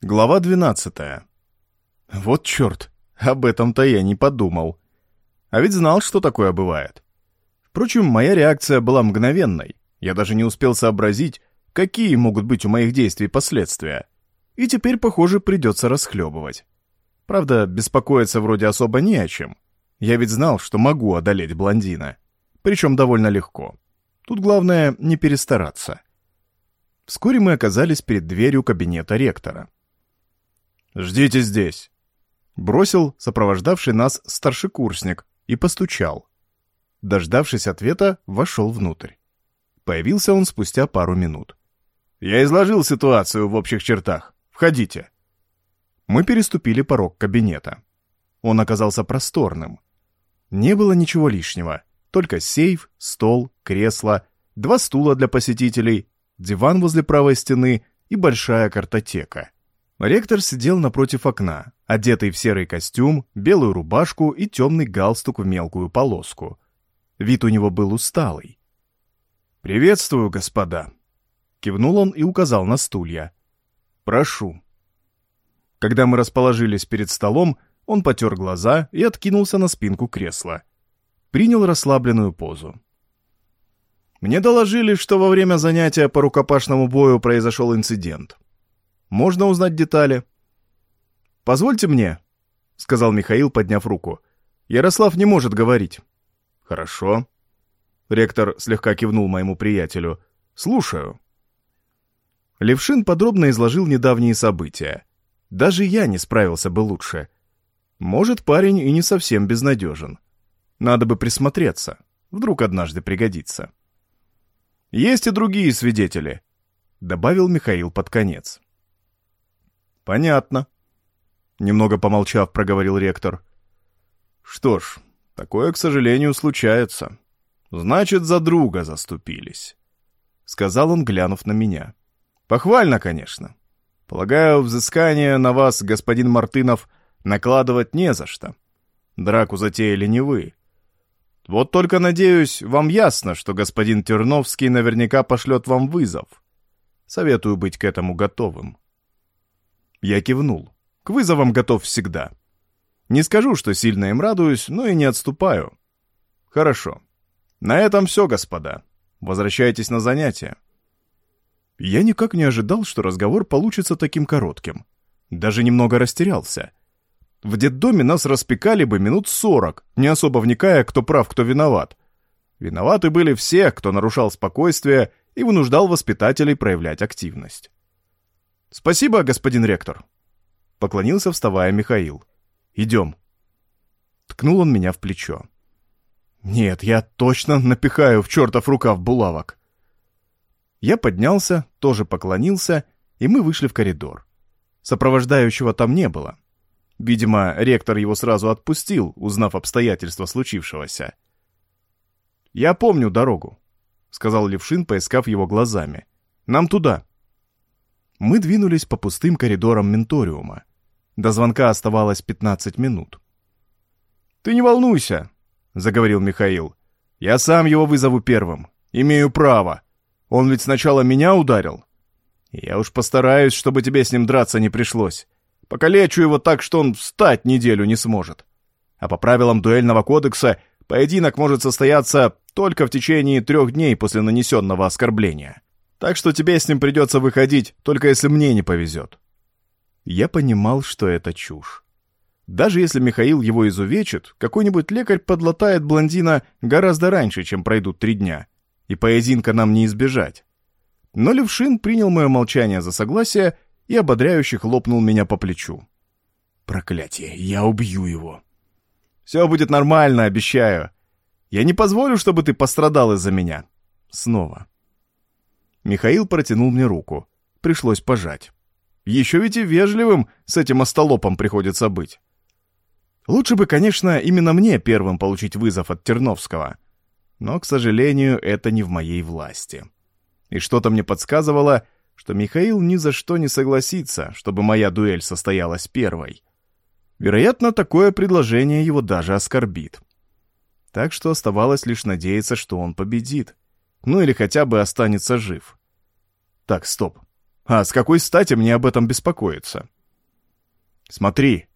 Глава 12. Вот черт, об этом-то я не подумал. А ведь знал, что такое бывает. Впрочем, моя реакция была мгновенной. Я даже не успел сообразить, какие могут быть у моих действий последствия. И теперь, похоже, придется расхлебывать. Правда, беспокоиться вроде особо не о чем. Я ведь знал, что могу одолеть блондина. Причем довольно легко. Тут главное не перестараться. Вскоре мы оказались перед дверью кабинета ректора. «Ждите здесь!» Бросил сопровождавший нас старшекурсник и постучал. Дождавшись ответа, вошел внутрь. Появился он спустя пару минут. «Я изложил ситуацию в общих чертах. Входите». Мы переступили порог кабинета. Он оказался просторным. Не было ничего лишнего. Только сейф, стол, кресло, два стула для посетителей, диван возле правой стены и большая картотека. Ректор сидел напротив окна, одетый в серый костюм, белую рубашку и темный галстук в мелкую полоску. Вид у него был усталый. «Приветствую, господа!» Кивнул он и указал на стулья. «Прошу». Когда мы расположились перед столом, он потер глаза и откинулся на спинку кресла. Принял расслабленную позу. Мне доложили, что во время занятия по рукопашному бою произошел инцидент. Можно узнать детали?» «Позвольте мне», — сказал Михаил, подняв руку. «Ярослав не может говорить». «Хорошо». Ректор слегка кивнул моему приятелю. «Слушаю». Левшин подробно изложил недавние события. Даже я не справился бы лучше. Может, парень и не совсем безнадежен. Надо бы присмотреться. Вдруг однажды пригодится. «Есть и другие свидетели», — добавил Михаил под конец. «Понятно», — немного помолчав, проговорил ректор. «Что ж, такое, к сожалению, случается. Значит, за друга заступились», — сказал он, глянув на меня. «Похвально, конечно. Полагаю, взыскание на вас, господин Мартынов, накладывать не за что. Драку затеяли не вы. Вот только, надеюсь, вам ясно, что господин Терновский наверняка пошлет вам вызов. Советую быть к этому готовым». Я кивнул. К вызовам готов всегда. Не скажу, что сильно им радуюсь, но и не отступаю. Хорошо. На этом все, господа. Возвращайтесь на занятия. Я никак не ожидал, что разговор получится таким коротким. Даже немного растерялся. В детдоме нас распекали бы минут сорок, не особо вникая, кто прав, кто виноват. Виноваты были все, кто нарушал спокойствие и вынуждал воспитателей проявлять активность. «Спасибо, господин ректор», — поклонился, вставая Михаил. «Идем». Ткнул он меня в плечо. «Нет, я точно напихаю в чертов рукав булавок». Я поднялся, тоже поклонился, и мы вышли в коридор. Сопровождающего там не было. Видимо, ректор его сразу отпустил, узнав обстоятельства случившегося. «Я помню дорогу», — сказал Левшин, поискав его глазами. «Нам туда» мы двинулись по пустым коридорам Менториума. До звонка оставалось 15 минут. «Ты не волнуйся», — заговорил Михаил. «Я сам его вызову первым. Имею право. Он ведь сначала меня ударил. Я уж постараюсь, чтобы тебе с ним драться не пришлось. Покалечу его так, что он встать неделю не сможет. А по правилам дуэльного кодекса поединок может состояться только в течение трех дней после нанесенного оскорбления. Так что тебе с ним придется выходить, только если мне не повезет. Я понимал, что это чушь. Даже если Михаил его изувечит, какой-нибудь лекарь подлатает блондина гораздо раньше, чем пройдут три дня. И поединка нам не избежать. Но Левшин принял мое молчание за согласие и ободряюще хлопнул меня по плечу. «Проклятие, я убью его!» «Все будет нормально, обещаю. Я не позволю, чтобы ты пострадал из-за меня. Снова». Михаил протянул мне руку. Пришлось пожать. Еще ведь и вежливым с этим остолопом приходится быть. Лучше бы, конечно, именно мне первым получить вызов от Терновского. Но, к сожалению, это не в моей власти. И что-то мне подсказывало, что Михаил ни за что не согласится, чтобы моя дуэль состоялась первой. Вероятно, такое предложение его даже оскорбит. Так что оставалось лишь надеяться, что он победит. Ну или хотя бы останется жив. Так, стоп. А с какой стати мне об этом беспокоиться? Смотри,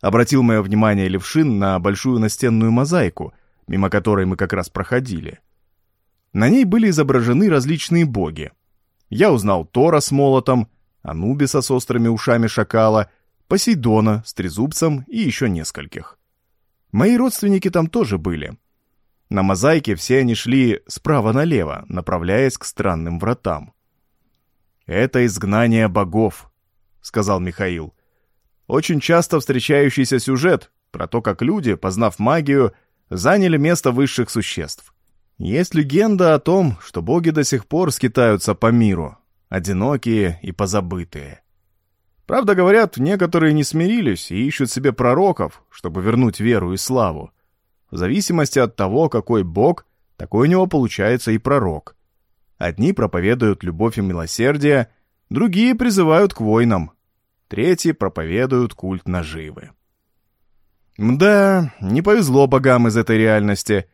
обратил мое внимание Левшин на большую настенную мозаику, мимо которой мы как раз проходили. На ней были изображены различные боги. Я узнал Тора с молотом, Анубиса с острыми ушами шакала, Посейдона с трезубцем и еще нескольких. Мои родственники там тоже были. На мозаике все они шли справа налево, направляясь к странным вратам. «Это изгнание богов», — сказал Михаил. «Очень часто встречающийся сюжет про то, как люди, познав магию, заняли место высших существ. Есть легенда о том, что боги до сих пор скитаются по миру, одинокие и позабытые. Правда, говорят, некоторые не смирились и ищут себе пророков, чтобы вернуть веру и славу. В зависимости от того, какой бог, такой у него получается и пророк. Одни проповедуют любовь и милосердие, другие призывают к войнам, третьи проповедуют культ наживы. Мда, не повезло богам из этой реальности.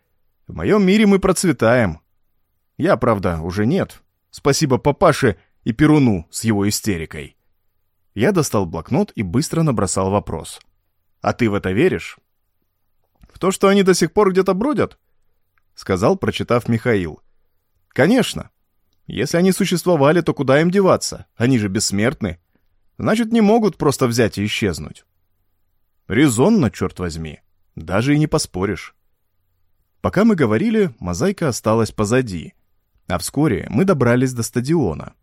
В моем мире мы процветаем. Я, правда, уже нет. Спасибо папаше и Перуну с его истерикой. Я достал блокнот и быстро набросал вопрос. «А ты в это веришь?» «В то, что они до сих пор где-то бродят?» — сказал, прочитав Михаил. «Конечно. Если они существовали, то куда им деваться? Они же бессмертны. Значит, не могут просто взять и исчезнуть». «Резонно, черт возьми. Даже и не поспоришь». Пока мы говорили, мозаика осталась позади, а вскоре мы добрались до стадиона.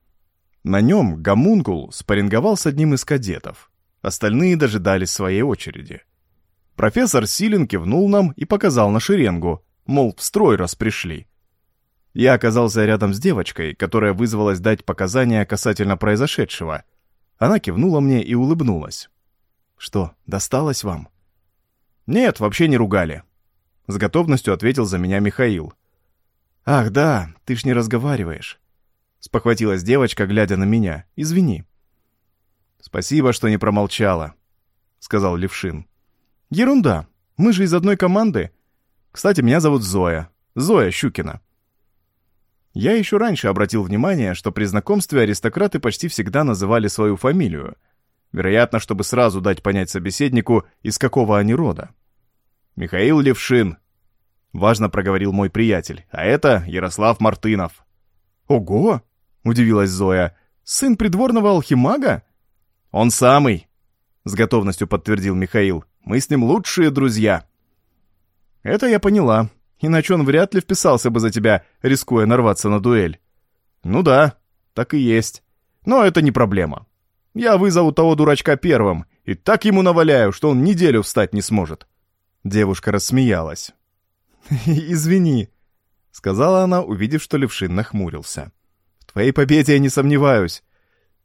На нем гомункул спарринговал с одним из кадетов. Остальные дожидались своей очереди. Профессор Силин кивнул нам и показал на шеренгу, мол, в строй раз пришли. Я оказался рядом с девочкой, которая вызвалась дать показания касательно произошедшего. Она кивнула мне и улыбнулась. «Что, досталось вам?» «Нет, вообще не ругали», — с готовностью ответил за меня Михаил. «Ах, да, ты ж не разговариваешь. — спохватилась девочка, глядя на меня. «Извини». «Спасибо, что не промолчала», — сказал Левшин. «Ерунда. Мы же из одной команды. Кстати, меня зовут Зоя. Зоя Щукина». Я еще раньше обратил внимание, что при знакомстве аристократы почти всегда называли свою фамилию. Вероятно, чтобы сразу дать понять собеседнику, из какого они рода. «Михаил Левшин», — важно проговорил мой приятель, — «а это Ярослав Мартынов». «Ого!» — удивилась Зоя. «Сын придворного алхимага?» «Он самый!» — с готовностью подтвердил Михаил. «Мы с ним лучшие друзья!» «Это я поняла. Иначе он вряд ли вписался бы за тебя, рискуя нарваться на дуэль». «Ну да, так и есть. Но это не проблема. Я вызову того дурачка первым, и так ему наваляю, что он неделю встать не сможет». Девушка рассмеялась. «Извини», — сказала она, увидев, что Левшин нахмурился. «В твоей победе я не сомневаюсь.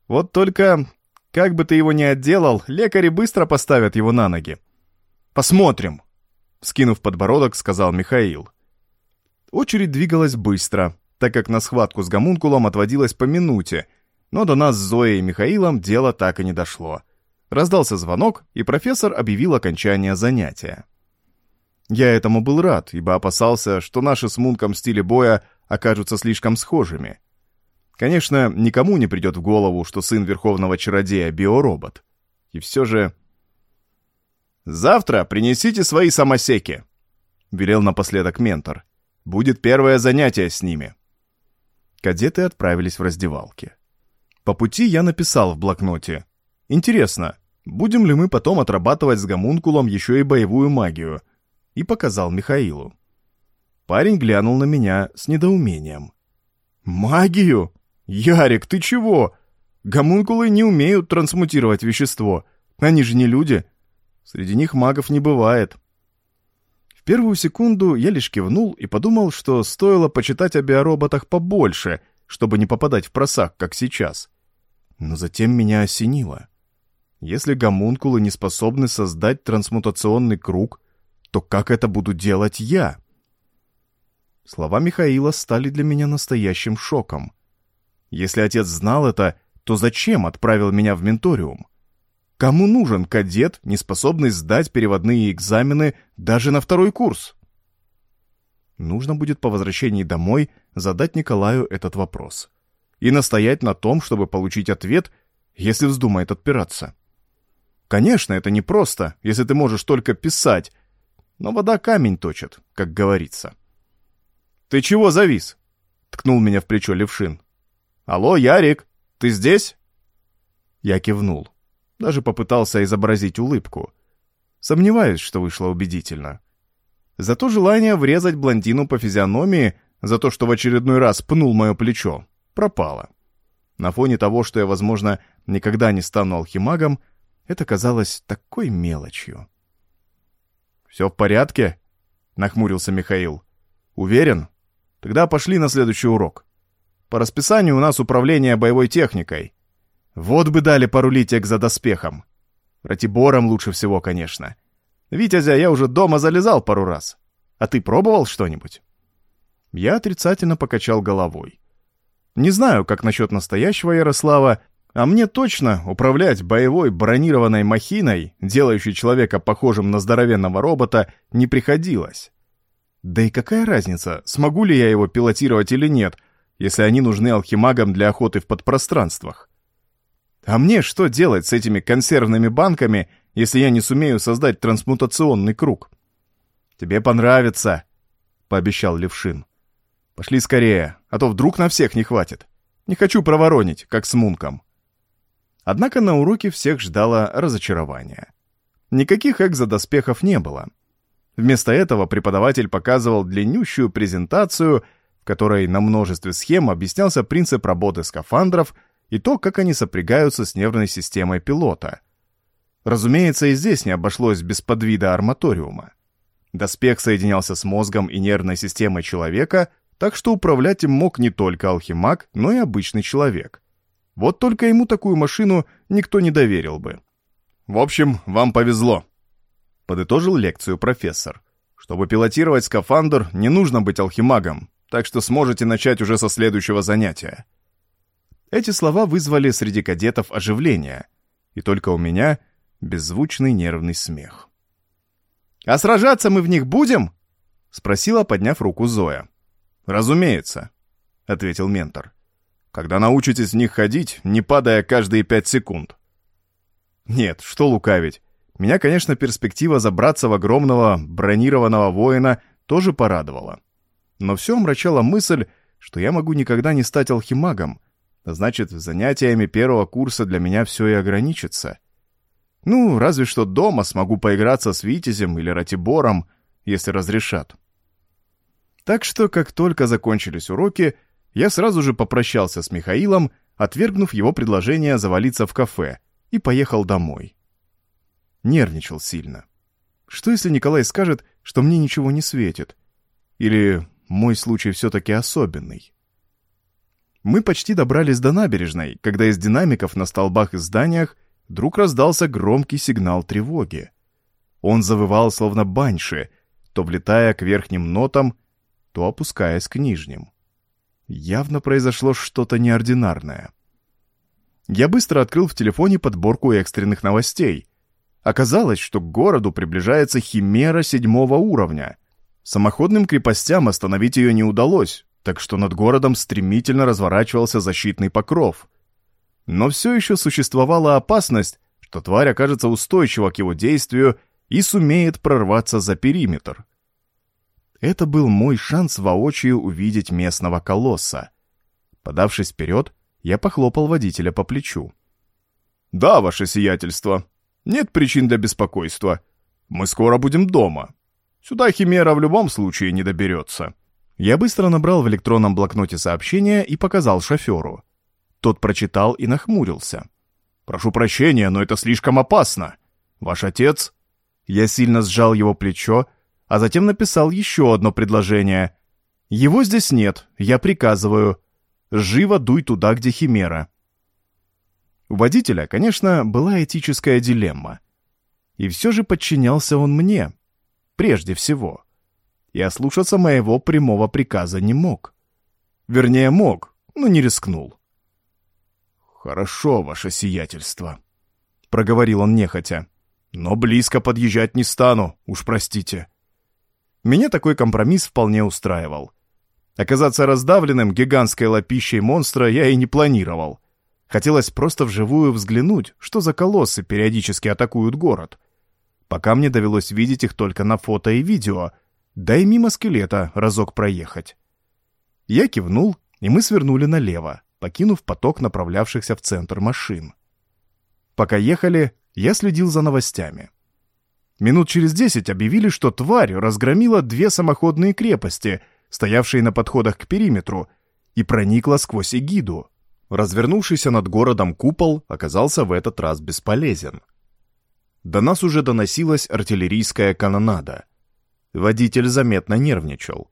Вот только, как бы ты его ни отделал, лекари быстро поставят его на ноги. Посмотрим!» Скинув подбородок, сказал Михаил. Очередь двигалась быстро, так как на схватку с гомункулом отводилась по минуте, но до нас с Зоей и Михаилом дело так и не дошло. Раздался звонок, и профессор объявил окончание занятия. Я этому был рад, ибо опасался, что наши с Мунком стили боя окажутся слишком схожими. Конечно, никому не придет в голову, что сын Верховного Чародея — биоробот. И все же... «Завтра принесите свои самосеки», — велел напоследок ментор. «Будет первое занятие с ними». Кадеты отправились в раздевалки. По пути я написал в блокноте. «Интересно, будем ли мы потом отрабатывать с гомункулом еще и боевую магию?» и показал Михаилу. Парень глянул на меня с недоумением. «Магию? Ярик, ты чего? Гомункулы не умеют трансмутировать вещество. Они же не люди. Среди них магов не бывает». В первую секунду я лишь кивнул и подумал, что стоило почитать о биороботах побольше, чтобы не попадать в просак, как сейчас. Но затем меня осенило. Если гомункулы не способны создать трансмутационный круг, то как это буду делать я? Слова Михаила стали для меня настоящим шоком. Если отец знал это, то зачем отправил меня в менториум? Кому нужен кадет, не способный сдать переводные экзамены даже на второй курс? Нужно будет по возвращении домой задать Николаю этот вопрос. и настоять на том, чтобы получить ответ, если вздумает отпираться. Конечно, это непросто, если ты можешь только писать, но вода камень точит, как говорится. «Ты чего завис?» — ткнул меня в плечо Левшин. «Алло, Ярик, ты здесь?» Я кивнул. Даже попытался изобразить улыбку. Сомневаюсь, что вышло убедительно. Зато желание врезать блондину по физиономии за то, что в очередной раз пнул мое плечо, пропало. На фоне того, что я, возможно, никогда не стану алхимагом, это казалось такой мелочью. «Все в порядке?» — нахмурился Михаил. «Уверен? Тогда пошли на следующий урок. По расписанию у нас управление боевой техникой. Вот бы дали порулить экзодоспехом. Ратибором лучше всего, конечно. Витязя я уже дома залезал пару раз. А ты пробовал что-нибудь?» Я отрицательно покачал головой. Не знаю, как насчет настоящего Ярослава, а мне точно управлять боевой бронированной махиной, делающей человека похожим на здоровенного робота, не приходилось. Да и какая разница, смогу ли я его пилотировать или нет, если они нужны алхимагам для охоты в подпространствах? А мне что делать с этими консервными банками, если я не сумею создать трансмутационный круг? «Тебе понравится», — пообещал Левшин. «Пошли скорее, а то вдруг на всех не хватит. Не хочу проворонить, как с Мунком». Однако на уроке всех ждало разочарование. Никаких экзодоспехов не было. Вместо этого преподаватель показывал длиннющую презентацию, в которой на множестве схем объяснялся принцип работы скафандров и то, как они сопрягаются с нервной системой пилота. Разумеется, и здесь не обошлось без подвида арматориума. Доспех соединялся с мозгом и нервной системой человека, так что управлять им мог не только алхимаг, но и обычный человек. Вот только ему такую машину никто не доверил бы. «В общем, вам повезло», — подытожил лекцию профессор. «Чтобы пилотировать скафандр, не нужно быть алхимагом, так что сможете начать уже со следующего занятия». Эти слова вызвали среди кадетов оживление, и только у меня беззвучный нервный смех. «А сражаться мы в них будем?» — спросила, подняв руку Зоя. «Разумеется», — ответил ментор когда научитесь в них ходить, не падая каждые пять секунд. Нет, что лукавить. Меня, конечно, перспектива забраться в огромного бронированного воина тоже порадовала. Но все омрачала мысль, что я могу никогда не стать алхимагом, значит, занятиями первого курса для меня все и ограничится. Ну, разве что дома смогу поиграться с Витязем или Ратибором, если разрешат. Так что, как только закончились уроки, я сразу же попрощался с Михаилом, отвергнув его предложение завалиться в кафе, и поехал домой. Нервничал сильно. Что если Николай скажет, что мне ничего не светит? Или мой случай все-таки особенный? Мы почти добрались до набережной, когда из динамиков на столбах и зданиях вдруг раздался громкий сигнал тревоги. Он завывал словно баньши, то влетая к верхним нотам, то опускаясь к нижним. Явно произошло что-то неординарное. Я быстро открыл в телефоне подборку экстренных новостей. Оказалось, что к городу приближается химера седьмого уровня. Самоходным крепостям остановить ее не удалось, так что над городом стремительно разворачивался защитный покров. Но все еще существовала опасность, что тварь окажется устойчива к его действию и сумеет прорваться за периметр. Это был мой шанс воочию увидеть местного колосса. Подавшись вперед, я похлопал водителя по плечу. «Да, ваше сиятельство. Нет причин для беспокойства. Мы скоро будем дома. Сюда Химера в любом случае не доберется». Я быстро набрал в электронном блокноте сообщение и показал шоферу. Тот прочитал и нахмурился. «Прошу прощения, но это слишком опасно. Ваш отец...» Я сильно сжал его плечо а затем написал еще одно предложение. «Его здесь нет, я приказываю. Живо дуй туда, где Химера». У водителя, конечно, была этическая дилемма. И все же подчинялся он мне, прежде всего. И ослушаться моего прямого приказа не мог. Вернее, мог, но не рискнул. «Хорошо, ваше сиятельство», — проговорил он нехотя. «Но близко подъезжать не стану, уж простите. Меня такой компромисс вполне устраивал. Оказаться раздавленным гигантской лапищей монстра я и не планировал. Хотелось просто вживую взглянуть, что за колоссы периодически атакуют город. Пока мне довелось видеть их только на фото и видео, да и мимо скелета разок проехать. Я кивнул, и мы свернули налево, покинув поток направлявшихся в центр машин. Пока ехали, я следил за новостями. Минут через десять объявили, что тварь разгромила две самоходные крепости, стоявшие на подходах к периметру, и проникла сквозь эгиду. Развернувшийся над городом купол оказался в этот раз бесполезен. До нас уже доносилась артиллерийская канонада. Водитель заметно нервничал.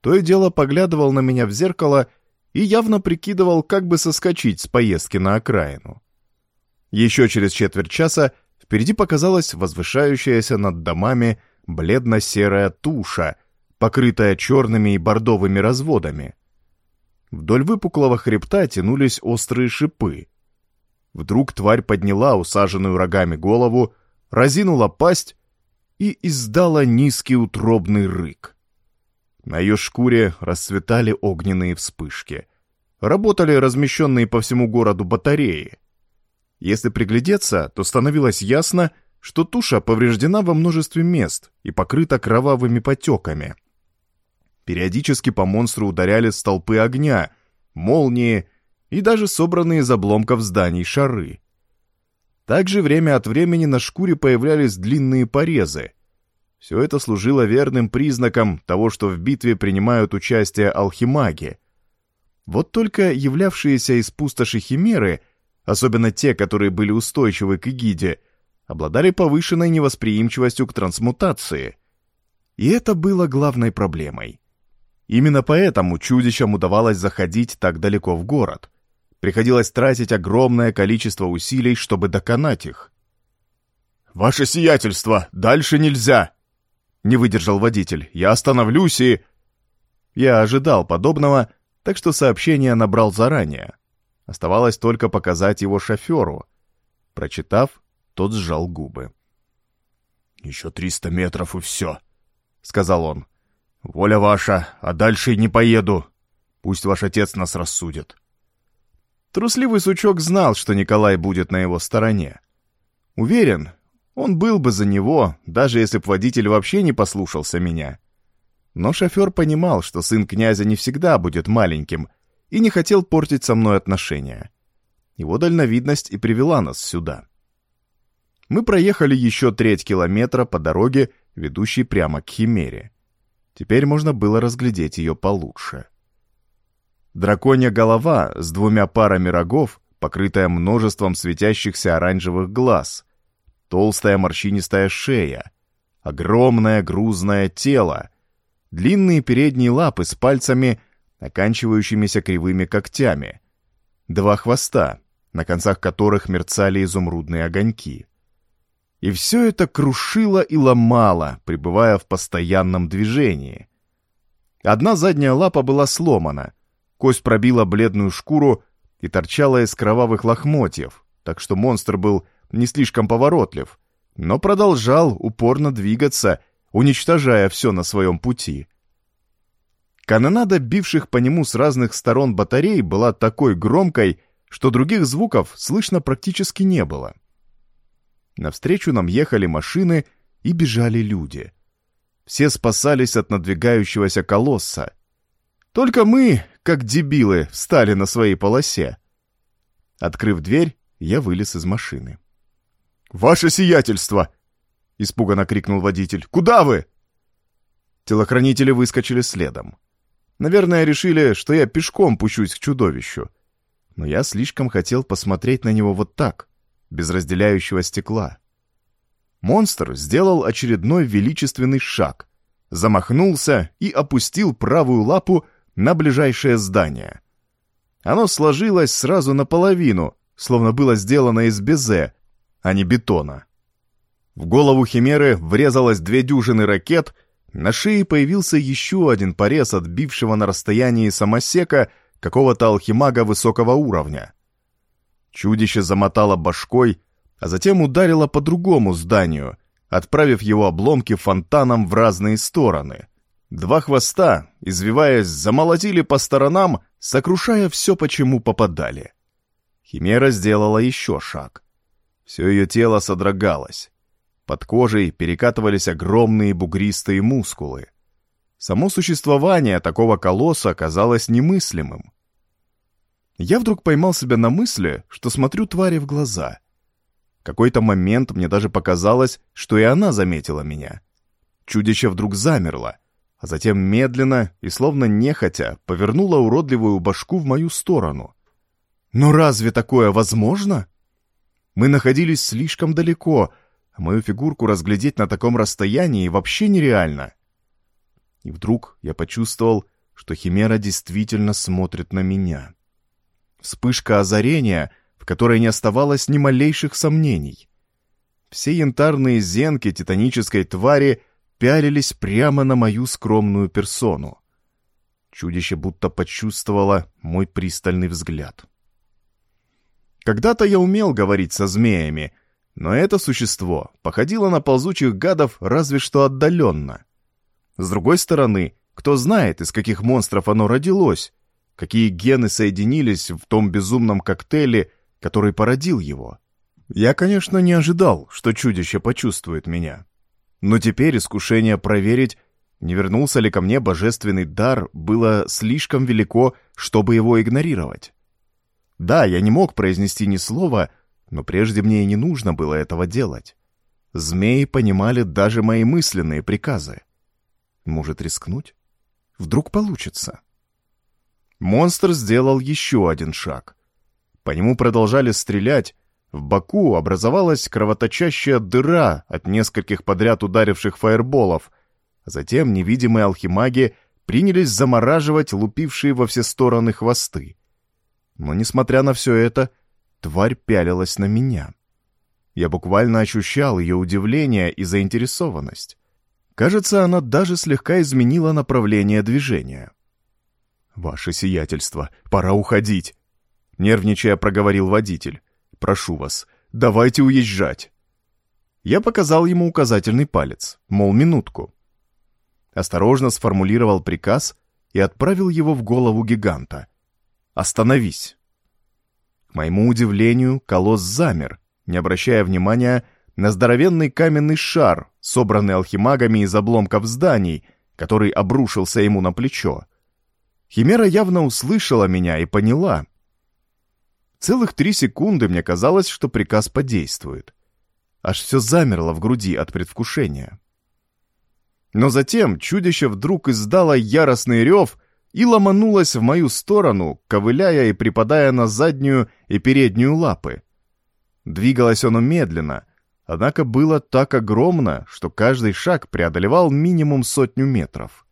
То и дело поглядывал на меня в зеркало и явно прикидывал, как бы соскочить с поездки на окраину. Еще через четверть часа впереди показалась возвышающаяся над домами бледно-серая туша, покрытая черными и бордовыми разводами. Вдоль выпуклого хребта тянулись острые шипы. Вдруг тварь подняла усаженную рогами голову, разинула пасть и издала низкий утробный рык. На ее шкуре расцветали огненные вспышки. Работали размещенные по всему городу батареи. Если приглядеться, то становилось ясно, что туша повреждена во множестве мест и покрыта кровавыми потеками. Периодически по монстру ударяли столпы огня, молнии и даже собранные из обломков зданий шары. Также время от времени на шкуре появлялись длинные порезы. Все это служило верным признаком того, что в битве принимают участие алхимаги. Вот только являвшиеся из пустоши химеры, особенно те, которые были устойчивы к эгиде, обладали повышенной невосприимчивостью к трансмутации. И это было главной проблемой. Именно поэтому чудищам удавалось заходить так далеко в город. Приходилось тратить огромное количество усилий, чтобы доконать их. «Ваше сиятельство, дальше нельзя!» Не выдержал водитель. «Я остановлюсь и...» Я ожидал подобного, так что сообщение набрал заранее. Оставалось только показать его шоферу. Прочитав, тот сжал губы. «Еще триста метров и все», — сказал он. «Воля ваша, а дальше не поеду. Пусть ваш отец нас рассудит». Трусливый сучок знал, что Николай будет на его стороне. Уверен, он был бы за него, даже если б водитель вообще не послушался меня. Но шофер понимал, что сын князя не всегда будет маленьким, и не хотел портить со мной отношения. Его дальновидность и привела нас сюда. Мы проехали еще треть километра по дороге, ведущей прямо к Химере. Теперь можно было разглядеть ее получше. Драконья голова с двумя парами рогов, покрытая множеством светящихся оранжевых глаз, толстая морщинистая шея, огромное грузное тело, длинные передние лапы с пальцами, оканчивающимися кривыми когтями, два хвоста, на концах которых мерцали изумрудные огоньки. И все это крушило и ломало, пребывая в постоянном движении. Одна задняя лапа была сломана, кость пробила бледную шкуру и торчала из кровавых лохмотьев, так что монстр был не слишком поворотлив, но продолжал упорно двигаться, уничтожая все на своем пути. Канонада бивших по нему с разных сторон батарей была такой громкой, что других звуков слышно практически не было. Навстречу нам ехали машины и бежали люди. Все спасались от надвигающегося колосса. Только мы, как дебилы, встали на своей полосе. Открыв дверь, я вылез из машины. «Ваше сиятельство!» — испуганно крикнул водитель. «Куда вы?» Телохранители выскочили следом. Наверное, решили, что я пешком пущусь к чудовищу. Но я слишком хотел посмотреть на него вот так, без разделяющего стекла. Монстр сделал очередной величественный шаг, замахнулся и опустил правую лапу на ближайшее здание. Оно сложилось сразу наполовину, словно было сделано из безе, а не бетона. В голову Химеры врезалось две дюжины ракет, на шее появился еще один порез от бившего на расстоянии самосека какого-то алхимага высокого уровня. Чудище замотало башкой, а затем ударило по другому зданию, отправив его обломки фонтаном в разные стороны. Два хвоста, извиваясь, замолотили по сторонам, сокрушая все, почему попадали. Химера сделала еще шаг. Все ее тело содрогалось. Под кожей перекатывались огромные бугристые мускулы. Само существование такого колосса казалось немыслимым. Я вдруг поймал себя на мысли, что смотрю твари в глаза. В какой-то момент мне даже показалось, что и она заметила меня. Чудище вдруг замерло, а затем медленно и словно нехотя повернуло уродливую башку в мою сторону. Но разве такое возможно? Мы находились слишком далеко, а мою фигурку разглядеть на таком расстоянии вообще нереально. И вдруг я почувствовал, что Химера действительно смотрит на меня. Вспышка озарения, в которой не оставалось ни малейших сомнений. Все янтарные зенки титанической твари пялились прямо на мою скромную персону. Чудище будто почувствовало мой пристальный взгляд. Когда-то я умел говорить со змеями, но это существо походило на ползучих гадов разве что отдаленно. С другой стороны, кто знает, из каких монстров оно родилось, какие гены соединились в том безумном коктейле, который породил его. Я, конечно, не ожидал, что чудище почувствует меня. Но теперь искушение проверить, не вернулся ли ко мне божественный дар, было слишком велико, чтобы его игнорировать. Да, я не мог произнести ни слова, но прежде мне и не нужно было этого делать. Змеи понимали даже мои мысленные приказы. Может рискнуть? Вдруг получится. Монстр сделал еще один шаг. По нему продолжали стрелять. В боку образовалась кровоточащая дыра от нескольких подряд ударивших фаерболов. Затем невидимые алхимаги принялись замораживать лупившие во все стороны хвосты. Но, несмотря на все это, тварь пялилась на меня. Я буквально ощущал ее удивление и заинтересованность. Кажется, она даже слегка изменила направление движения. «Ваше сиятельство, пора уходить!» Нервничая, проговорил водитель. «Прошу вас, давайте уезжать!» Я показал ему указательный палец, мол, минутку. Осторожно сформулировал приказ и отправил его в голову гиганта. «Остановись!» К моему удивлению, колосс замер, не обращая внимания на здоровенный каменный шар, собранный алхимагами из обломков зданий, который обрушился ему на плечо. Химера явно услышала меня и поняла. Целых три секунды мне казалось, что приказ подействует. Аж все замерло в груди от предвкушения. Но затем чудище вдруг издало яростный рев и ломанулось в мою сторону, ковыляя и припадая на заднюю и переднюю лапы. Двигалось оно медленно — однако было так огромно, что каждый шаг преодолевал минимум сотню метров.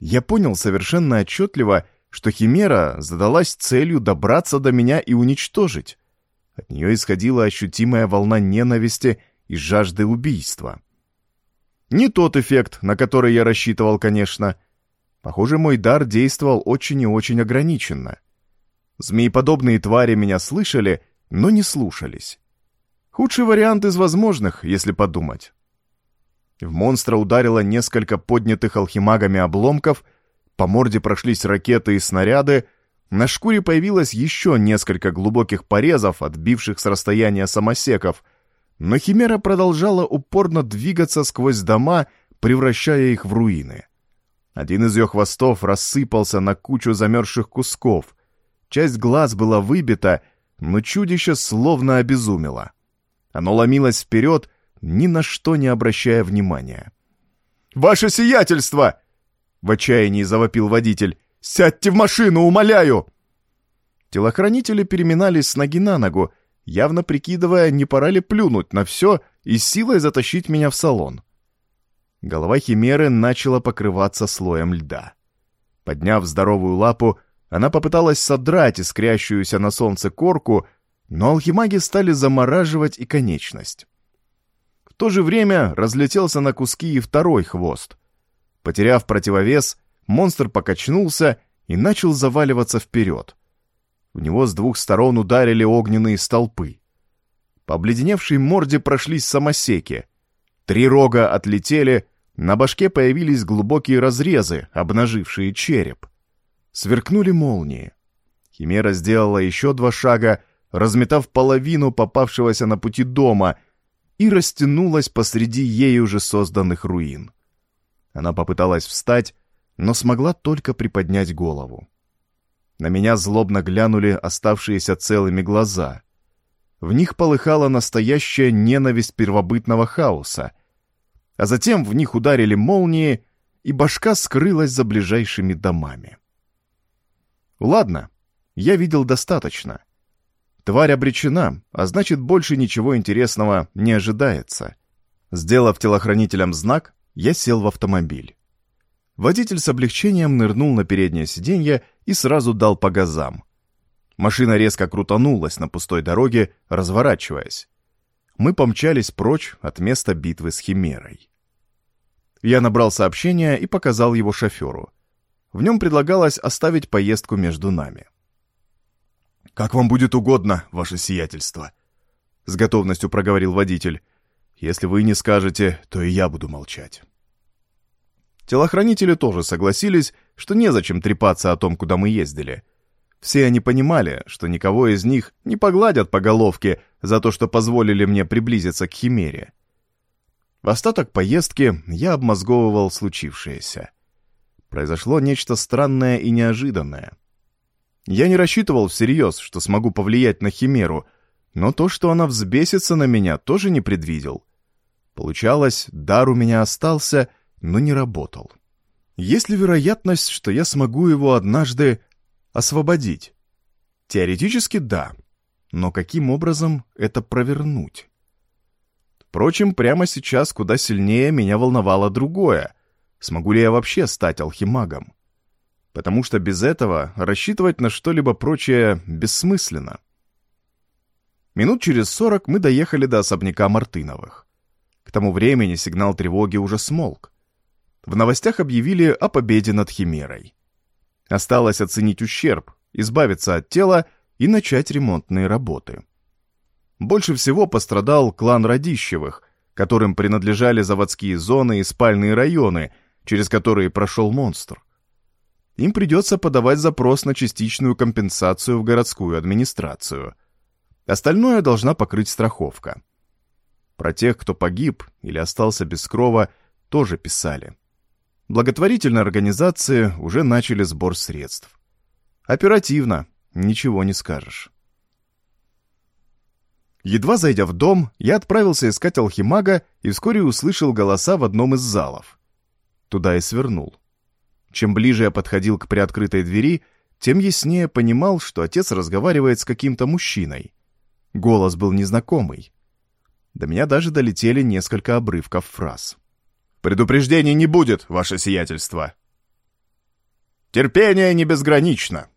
Я понял совершенно отчетливо, что Химера задалась целью добраться до меня и уничтожить. От нее исходила ощутимая волна ненависти и жажды убийства. Не тот эффект, на который я рассчитывал, конечно. Похоже, мой дар действовал очень и очень ограниченно. Змееподобные твари меня слышали, но не слушались. Худший вариант из возможных, если подумать. В монстра ударило несколько поднятых алхимагами обломков, по морде прошлись ракеты и снаряды, на шкуре появилось еще несколько глубоких порезов, отбивших с расстояния самосеков, но Химера продолжала упорно двигаться сквозь дома, превращая их в руины. Один из ее хвостов рассыпался на кучу замерзших кусков. Часть глаз была выбита, но чудище словно обезумело. Оно ломилось вперед, ни на что не обращая внимания. «Ваше сиятельство!» — в отчаянии завопил водитель. «Сядьте в машину, умоляю!» Телохранители переминались с ноги на ногу, явно прикидывая, не пора ли плюнуть на все и силой затащить меня в салон. Голова Химеры начала покрываться слоем льда. Подняв здоровую лапу, она попыталась содрать искрящуюся на солнце корку, но алхимаги стали замораживать и конечность. В то же время разлетелся на куски и второй хвост. Потеряв противовес, монстр покачнулся и начал заваливаться вперед. В него с двух сторон ударили огненные столпы. По обледеневшей морде прошлись самосеки. Три рога отлетели, на башке появились глубокие разрезы, обнажившие череп. Сверкнули молнии. Химера сделала еще два шага, разметав половину попавшегося на пути дома, и растянулась посреди ей уже созданных руин. Она попыталась встать, но смогла только приподнять голову. На меня злобно глянули оставшиеся целыми глаза. В них полыхала настоящая ненависть первобытного хаоса, а затем в них ударили молнии, и башка скрылась за ближайшими домами. Ладно, я видел достаточно. Тварь обречена, а значит, больше ничего интересного не ожидается. Сделав телохранителям знак, я сел в автомобиль. Водитель с облегчением нырнул на переднее сиденье и сразу дал по газам. Машина резко крутанулась на пустой дороге, разворачиваясь. Мы помчались прочь от места битвы с Химерой. Я набрал сообщение и показал его шоферу. В нем предлагалось оставить поездку между нами. «Как вам будет угодно, ваше сиятельство», — с готовностью проговорил водитель. «Если вы не скажете, то и я буду молчать». Телохранители тоже согласились, что незачем трепаться о том, куда мы ездили. Все они понимали, что никого из них не погладят по головке за то, что позволили мне приблизиться к Химере. В остаток поездки я обмозговывал случившееся. Произошло нечто странное и неожиданное. Я не рассчитывал всерьез, что смогу повлиять на Химеру, но то, что она взбесится на меня, тоже не предвидел. Получалось, дар у меня остался, но не работал. Есть ли вероятность, что я смогу его однажды освободить? Теоретически да, но каким образом это провернуть? Впрочем, прямо сейчас куда сильнее меня волновало другое. Смогу ли я вообще стать алхимагом? Потому что без этого рассчитывать на что-либо прочее бессмысленно. Минут через сорок мы доехали до особняка Мартыновых. К тому времени сигнал тревоги уже смолк. В новостях объявили о победе над Химерой. Осталось оценить ущерб, избавиться от тела и начать ремонтные работы. Больше всего пострадал клан Радищевых, которым принадлежали заводские зоны и спальные районы, через которые прошел монстр. Им придется подавать запрос на частичную компенсацию в городскую администрацию. Остальное должна покрыть страховка. Про тех, кто погиб или остался без крова, тоже писали. Благотворительные организации уже начали сбор средств. Оперативно, ничего не скажешь. Едва зайдя в дом, я отправился искать алхимага и вскоре услышал голоса в одном из залов. Туда и свернул. Чем ближе я подходил к приоткрытой двери, тем яснее понимал, что отец разговаривает с каким-то мужчиной. Голос был незнакомый. До меня даже долетели несколько обрывков фраз. «Предупреждений не будет, ваше сиятельство!» «Терпение не безгранично!»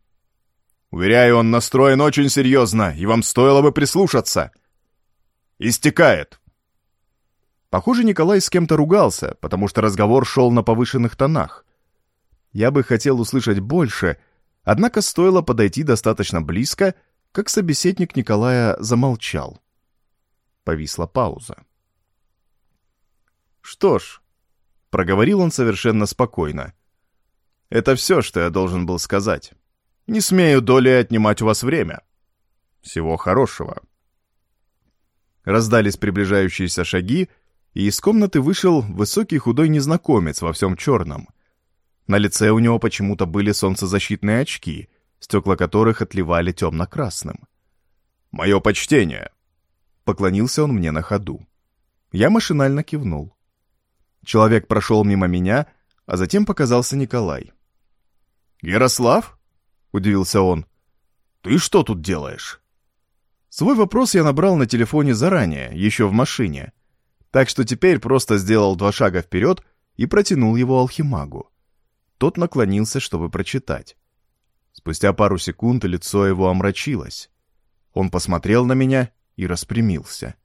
Уверяю, он настроен очень серьезно, и вам стоило бы прислушаться. Истекает. Похоже, Николай с кем-то ругался, потому что разговор шел на повышенных тонах. Я бы хотел услышать больше, однако стоило подойти достаточно близко, как собеседник Николая замолчал. Повисла пауза. «Что ж», — проговорил он совершенно спокойно, — «это все, что я должен был сказать». Не смею долей отнимать у вас время. Всего хорошего. Раздались приближающиеся шаги, и из комнаты вышел высокий худой незнакомец во всем черном. На лице у него почему-то были солнцезащитные очки, стекла которых отливали темно-красным. «Мое почтение!» Поклонился он мне на ходу. Я машинально кивнул. Человек прошел мимо меня, а затем показался Николай. «Ярослав?» — удивился он. «Ты что тут делаешь?» Свой вопрос я набрал на телефоне заранее, еще в машине. Так что теперь просто сделал два шага вперед и протянул его алхимагу. Тот наклонился, чтобы прочитать. Спустя пару секунд лицо его омрачилось. Он посмотрел на меня и распрямился.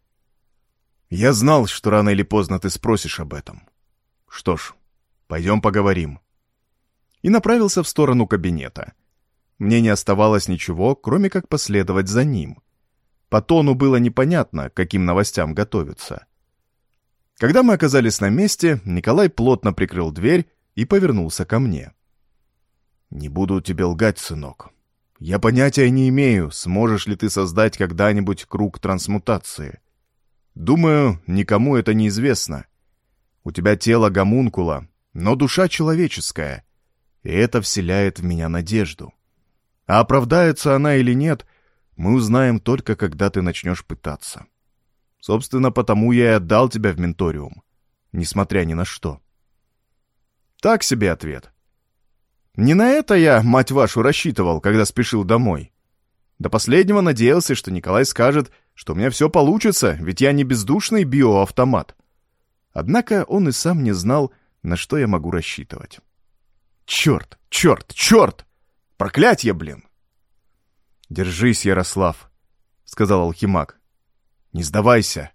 «Я знал, что рано или поздно ты спросишь об этом. Что ж, пойдем поговорим». И направился в сторону кабинета — мне не оставалось ничего, кроме как последовать за ним. По тону было непонятно, каким новостям готовиться. Когда мы оказались на месте, Николай плотно прикрыл дверь и повернулся ко мне. «Не буду тебе лгать, сынок. Я понятия не имею, сможешь ли ты создать когда-нибудь круг трансмутации. Думаю, никому это не известно. У тебя тело гомункула, но душа человеческая, и это вселяет в меня надежду. А оправдается она или нет, мы узнаем только, когда ты начнешь пытаться. Собственно, потому я и отдал тебя в менториум, несмотря ни на что. Так себе ответ. Не на это я, мать вашу, рассчитывал, когда спешил домой. До последнего надеялся, что Николай скажет, что у меня все получится, ведь я не бездушный биоавтомат. Однако он и сам не знал, на что я могу рассчитывать. Черт, черт, черт! Проклятье, блин! Держись, Ярослав, — сказал Алхимак. Не сдавайся.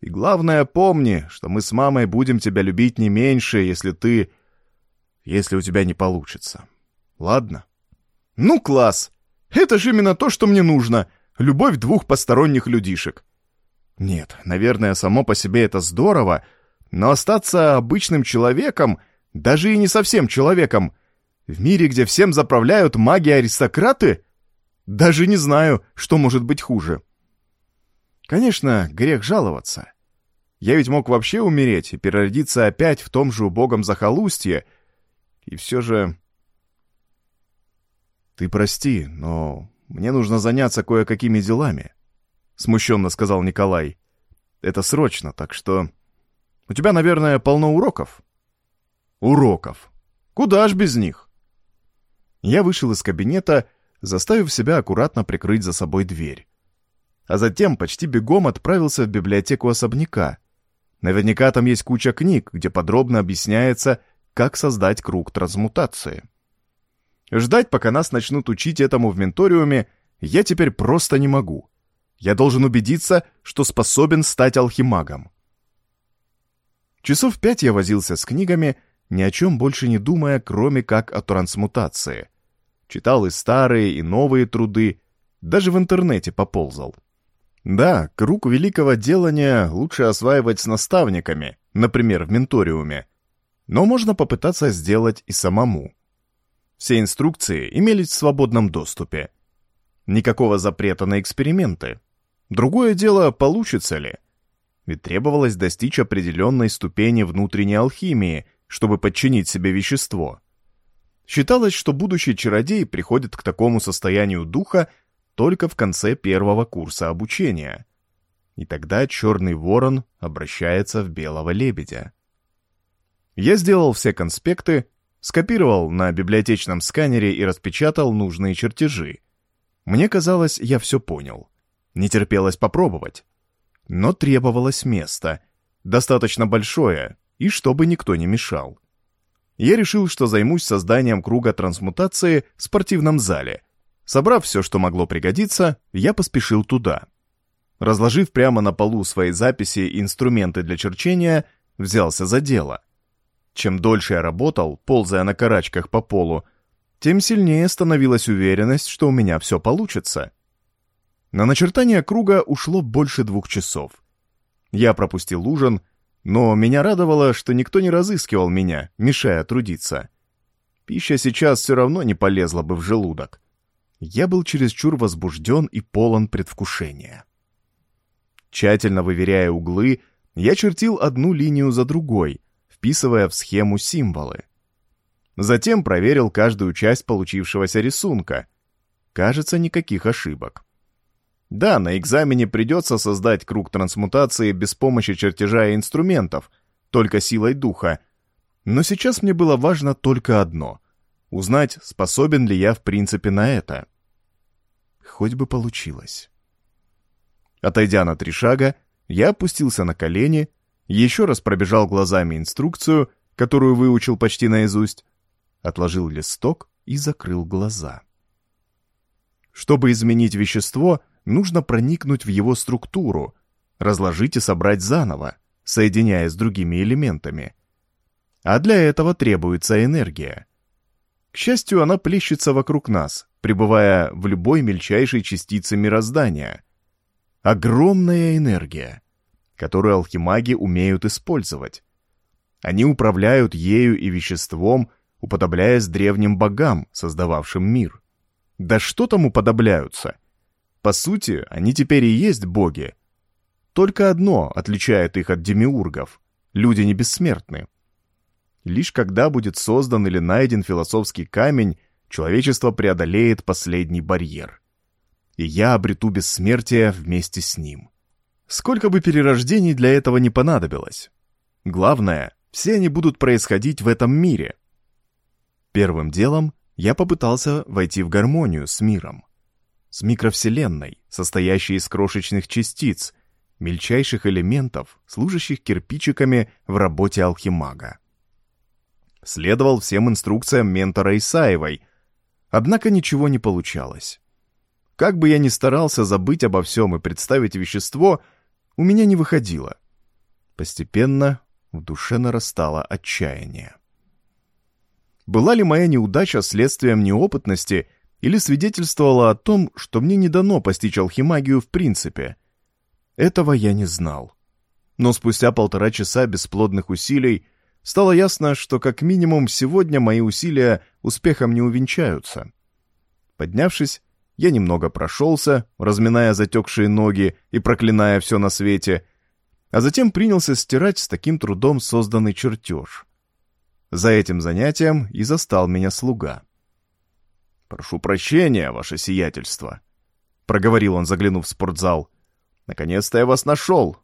И главное, помни, что мы с мамой будем тебя любить не меньше, если ты если у тебя не получится. Ладно? Ну, класс! Это же именно то, что мне нужно. Любовь двух посторонних людишек. Нет, наверное, само по себе это здорово, но остаться обычным человеком, даже и не совсем человеком, в мире, где всем заправляют маги-аристократы, даже не знаю, что может быть хуже. Конечно, грех жаловаться. Я ведь мог вообще умереть и переродиться опять в том же убогом захолустье, и все же... «Ты прости, но мне нужно заняться кое-какими делами», — смущенно сказал Николай. «Это срочно, так что... У тебя, наверное, полно уроков?» «Уроков. Куда ж без них?» Я вышел из кабинета, заставив себя аккуратно прикрыть за собой дверь. А затем почти бегом отправился в библиотеку особняка. Наверняка там есть куча книг, где подробно объясняется, как создать круг трансмутации. Ждать, пока нас начнут учить этому в менториуме, я теперь просто не могу. Я должен убедиться, что способен стать алхимагом. Часов пять я возился с книгами, ни о чем больше не думая, кроме как о трансмутации. Читал и старые, и новые труды, даже в интернете поползал. Да, круг великого делания лучше осваивать с наставниками, например, в менториуме, но можно попытаться сделать и самому. Все инструкции имелись в свободном доступе. Никакого запрета на эксперименты. Другое дело, получится ли. Ведь требовалось достичь определенной ступени внутренней алхимии, чтобы подчинить себе вещество. Считалось, что будущий чародей приходит к такому состоянию духа только в конце первого курса обучения. И тогда черный ворон обращается в белого лебедя. Я сделал все конспекты, скопировал на библиотечном сканере и распечатал нужные чертежи. Мне казалось, я все понял. Не терпелось попробовать. Но требовалось место, достаточно большое, и чтобы никто не мешал. Я решил, что займусь созданием круга трансмутации в спортивном зале. Собрав все, что могло пригодиться, я поспешил туда. Разложив прямо на полу свои записи и инструменты для черчения, взялся за дело — чем дольше я работал, ползая на карачках по полу, тем сильнее становилась уверенность, что у меня все получится. На начертание круга ушло больше двух часов. Я пропустил ужин, но меня радовало, что никто не разыскивал меня, мешая трудиться. Пища сейчас все равно не полезла бы в желудок. Я был чересчур возбужден и полон предвкушения. Тщательно выверяя углы, я чертил одну линию за другой — вписывая в схему символы. Затем проверил каждую часть получившегося рисунка. Кажется, никаких ошибок. Да, на экзамене придется создать круг трансмутации без помощи чертежа и инструментов, только силой духа. Но сейчас мне было важно только одно — узнать, способен ли я в принципе на это. Хоть бы получилось. Отойдя на три шага, я опустился на колени еще раз пробежал глазами инструкцию, которую выучил почти наизусть, отложил листок и закрыл глаза. Чтобы изменить вещество, нужно проникнуть в его структуру, разложить и собрать заново, соединяя с другими элементами. А для этого требуется энергия. К счастью, она плещется вокруг нас, пребывая в любой мельчайшей частице мироздания. Огромная энергия — которую алхимаги умеют использовать. Они управляют ею и веществом, уподобляясь древним богам, создававшим мир. Да что там уподобляются? По сути, они теперь и есть боги. Только одно отличает их от демиургов. Люди не бессмертны. Лишь когда будет создан или найден философский камень, человечество преодолеет последний барьер. И я обрету бессмертие вместе с ним. Сколько бы перерождений для этого не понадобилось. Главное, все они будут происходить в этом мире. Первым делом я попытался войти в гармонию с миром. С микровселенной, состоящей из крошечных частиц, мельчайших элементов, служащих кирпичиками в работе алхимага. Следовал всем инструкциям ментора Исаевой, однако ничего не получалось. Как бы я ни старался забыть обо всем и представить вещество, у меня не выходило. Постепенно в душе нарастало отчаяние. Была ли моя неудача следствием неопытности или свидетельствовала о том, что мне не дано постичь алхимагию в принципе? Этого я не знал. Но спустя полтора часа бесплодных усилий стало ясно, что как минимум сегодня мои усилия успехом не увенчаются. Поднявшись, я немного прошелся, разминая затекшие ноги и проклиная все на свете, а затем принялся стирать с таким трудом созданный чертеж. За этим занятием и застал меня слуга. «Прошу прощения, ваше сиятельство», — проговорил он, заглянув в спортзал. «Наконец-то я вас нашел.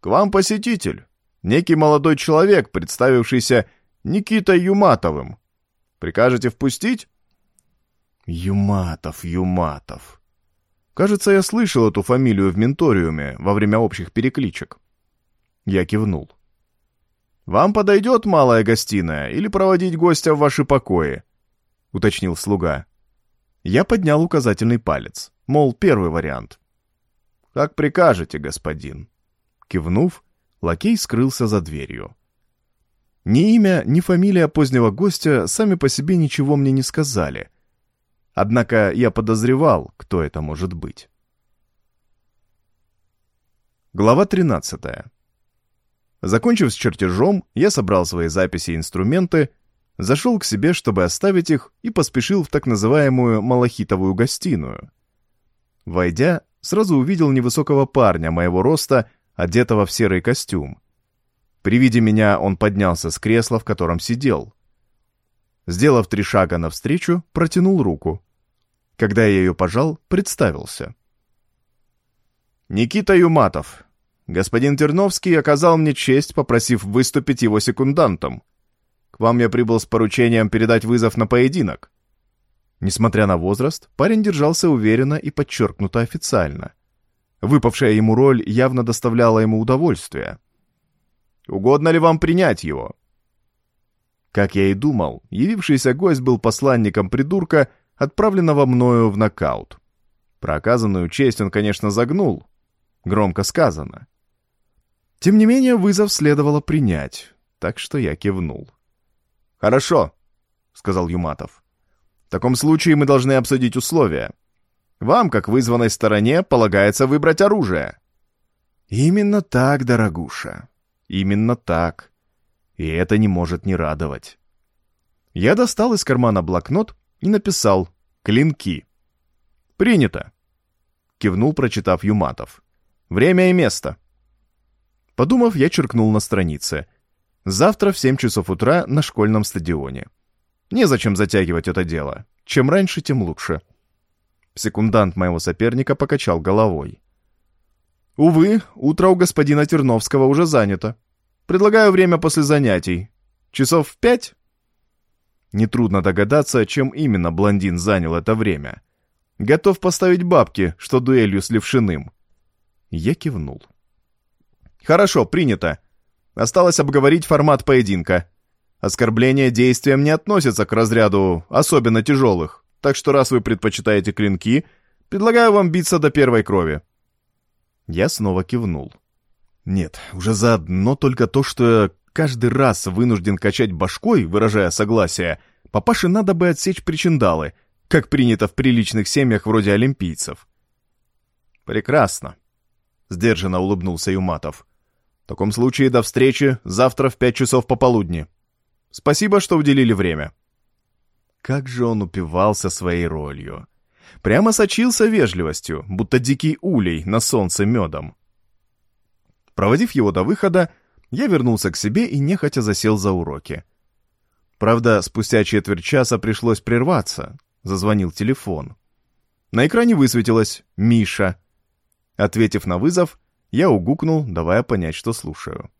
К вам посетитель, некий молодой человек, представившийся Никитой Юматовым. Прикажете впустить?» Юматов, Юматов. Кажется, я слышал эту фамилию в менториуме во время общих перекличек. Я кивнул. «Вам подойдет малая гостиная или проводить гостя в ваши покои?» — уточнил слуга. Я поднял указательный палец, мол, первый вариант. «Как прикажете, господин». Кивнув, лакей скрылся за дверью. Ни имя, ни фамилия позднего гостя сами по себе ничего мне не сказали, Однако я подозревал, кто это может быть. Глава 13. Закончив с чертежом, я собрал свои записи и инструменты, зашел к себе, чтобы оставить их, и поспешил в так называемую малахитовую гостиную. Войдя, сразу увидел невысокого парня моего роста, одетого в серый костюм. При виде меня он поднялся с кресла, в котором сидел. Сделав три шага навстречу, протянул руку. Когда я ее пожал, представился. «Никита Юматов. Господин Терновский оказал мне честь, попросив выступить его секундантом. К вам я прибыл с поручением передать вызов на поединок». Несмотря на возраст, парень держался уверенно и подчеркнуто официально. Выпавшая ему роль явно доставляла ему удовольствие. «Угодно ли вам принять его?» Как я и думал, явившийся гость был посланником придурка, отправленного мною в нокаут. Про оказанную честь он, конечно, загнул. Громко сказано. Тем не менее, вызов следовало принять, так что я кивнул. «Хорошо», — сказал Юматов. «В таком случае мы должны обсудить условия. Вам, как вызванной стороне, полагается выбрать оружие». «Именно так, дорогуша. Именно так. И это не может не радовать». Я достал из кармана блокнот и написал «Клинки». «Принято», — кивнул, прочитав Юматов. «Время и место». Подумав, я черкнул на странице. «Завтра в 7 часов утра на школьном стадионе». Незачем затягивать это дело. Чем раньше, тем лучше. Секундант моего соперника покачал головой. «Увы, утро у господина Терновского уже занято. Предлагаю время после занятий. Часов в пять?» Нетрудно догадаться, чем именно блондин занял это время. Готов поставить бабки, что дуэлью с Левшиным. Я кивнул. Хорошо, принято. Осталось обговорить формат поединка. Оскорбления действием не относятся к разряду особенно тяжелых, так что раз вы предпочитаете клинки, предлагаю вам биться до первой крови. Я снова кивнул. Нет, уже заодно только то, что каждый раз вынужден качать башкой, выражая согласие, папаше надо бы отсечь причиндалы, как принято в приличных семьях вроде олимпийцев. «Прекрасно», — сдержанно улыбнулся Юматов. В таком случае до встречи завтра в пять часов пополудни. Спасибо, что уделили время». Как же он упивался своей ролью. Прямо сочился вежливостью, будто дикий улей на солнце медом. Проводив его до выхода, я вернулся к себе и нехотя засел за уроки. Правда, спустя четверть часа пришлось прерваться. Зазвонил телефон. На экране высветилось «Миша». Ответив на вызов, я угукнул, давая понять, что слушаю.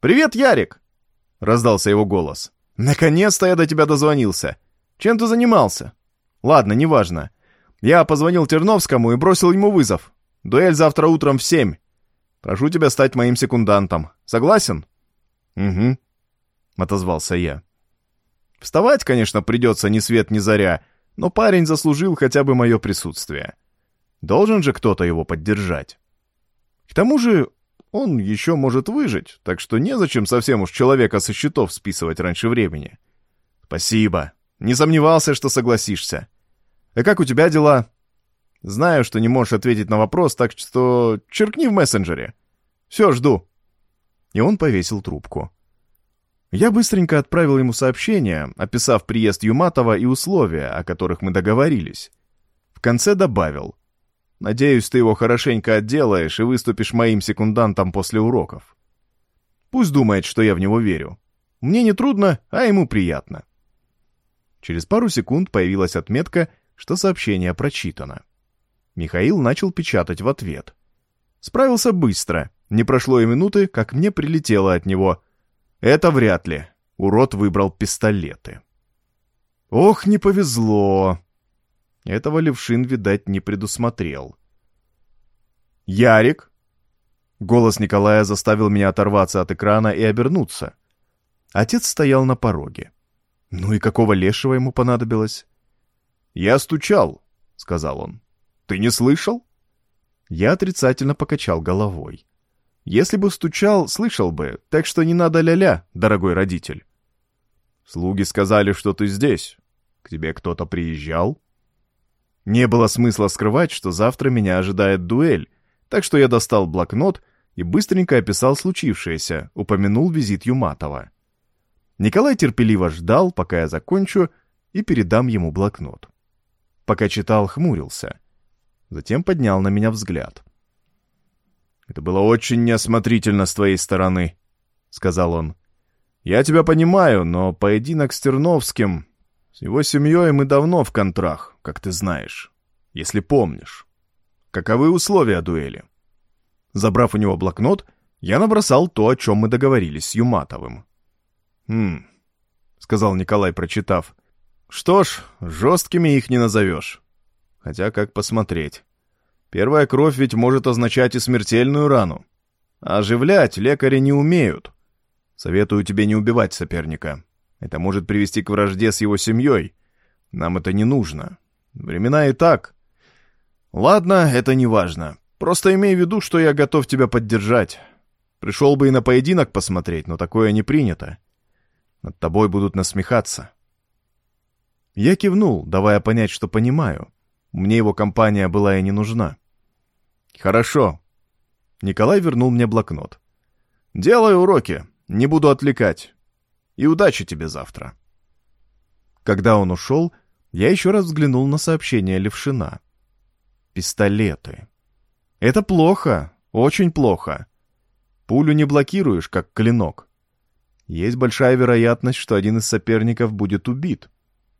«Привет, Ярик!» — раздался его голос. «Наконец-то я до тебя дозвонился. Чем ты занимался?» «Ладно, неважно. Я позвонил Терновскому и бросил ему вызов. Дуэль завтра утром в семь. Прошу тебя стать моим секундантом. Согласен?» «Угу», — отозвался я. Вставать, конечно, придется ни свет ни заря, но парень заслужил хотя бы мое присутствие. Должен же кто-то его поддержать. К тому же он еще может выжить, так что незачем совсем уж человека со счетов списывать раньше времени. Спасибо. Не сомневался, что согласишься. А как у тебя дела? Знаю, что не можешь ответить на вопрос, так что черкни в мессенджере. Все, жду. И он повесил трубку. Я быстренько отправил ему сообщение, описав приезд Юматова и условия, о которых мы договорились. В конце добавил. «Надеюсь, ты его хорошенько отделаешь и выступишь моим секундантом после уроков. Пусть думает, что я в него верю. Мне не трудно, а ему приятно». Через пару секунд появилась отметка, что сообщение прочитано. Михаил начал печатать в ответ. Справился быстро. Не прошло и минуты, как мне прилетело от него — это вряд ли. Урод выбрал пистолеты. Ох, не повезло. Этого Левшин, видать, не предусмотрел. «Ярик!» Голос Николая заставил меня оторваться от экрана и обернуться. Отец стоял на пороге. Ну и какого лешего ему понадобилось? «Я стучал», — сказал он. «Ты не слышал?» Я отрицательно покачал головой. Если бы стучал, слышал бы, так что не надо ля-ля, дорогой родитель. Слуги сказали, что ты здесь. К тебе кто-то приезжал? Не было смысла скрывать, что завтра меня ожидает дуэль, так что я достал блокнот и быстренько описал случившееся, упомянул визит Юматова. Николай терпеливо ждал, пока я закончу, и передам ему блокнот. Пока читал, хмурился. Затем поднял на меня взгляд. «Это было очень неосмотрительно с твоей стороны», — сказал он. «Я тебя понимаю, но поединок с Терновским... С его семьей мы давно в контрах, как ты знаешь, если помнишь. Каковы условия дуэли?» Забрав у него блокнот, я набросал то, о чем мы договорились с Юматовым. «Хм», — сказал Николай, прочитав. «Что ж, жесткими их не назовешь. Хотя как посмотреть. Первая кровь ведь может означать и смертельную рану. Оживлять лекари не умеют. Советую тебе не убивать соперника. Это может привести к вражде с его семьей. Нам это не нужно. Времена и так. Ладно, это не важно. Просто имей в виду, что я готов тебя поддержать. Пришел бы и на поединок посмотреть, но такое не принято. Над тобой будут насмехаться. Я кивнул, давая понять, что понимаю. Мне его компания была и не нужна. «Хорошо». Николай вернул мне блокнот. «Делай уроки, не буду отвлекать. И удачи тебе завтра». Когда он ушел, я еще раз взглянул на сообщение Левшина. «Пистолеты. Это плохо, очень плохо. Пулю не блокируешь, как клинок. Есть большая вероятность, что один из соперников будет убит.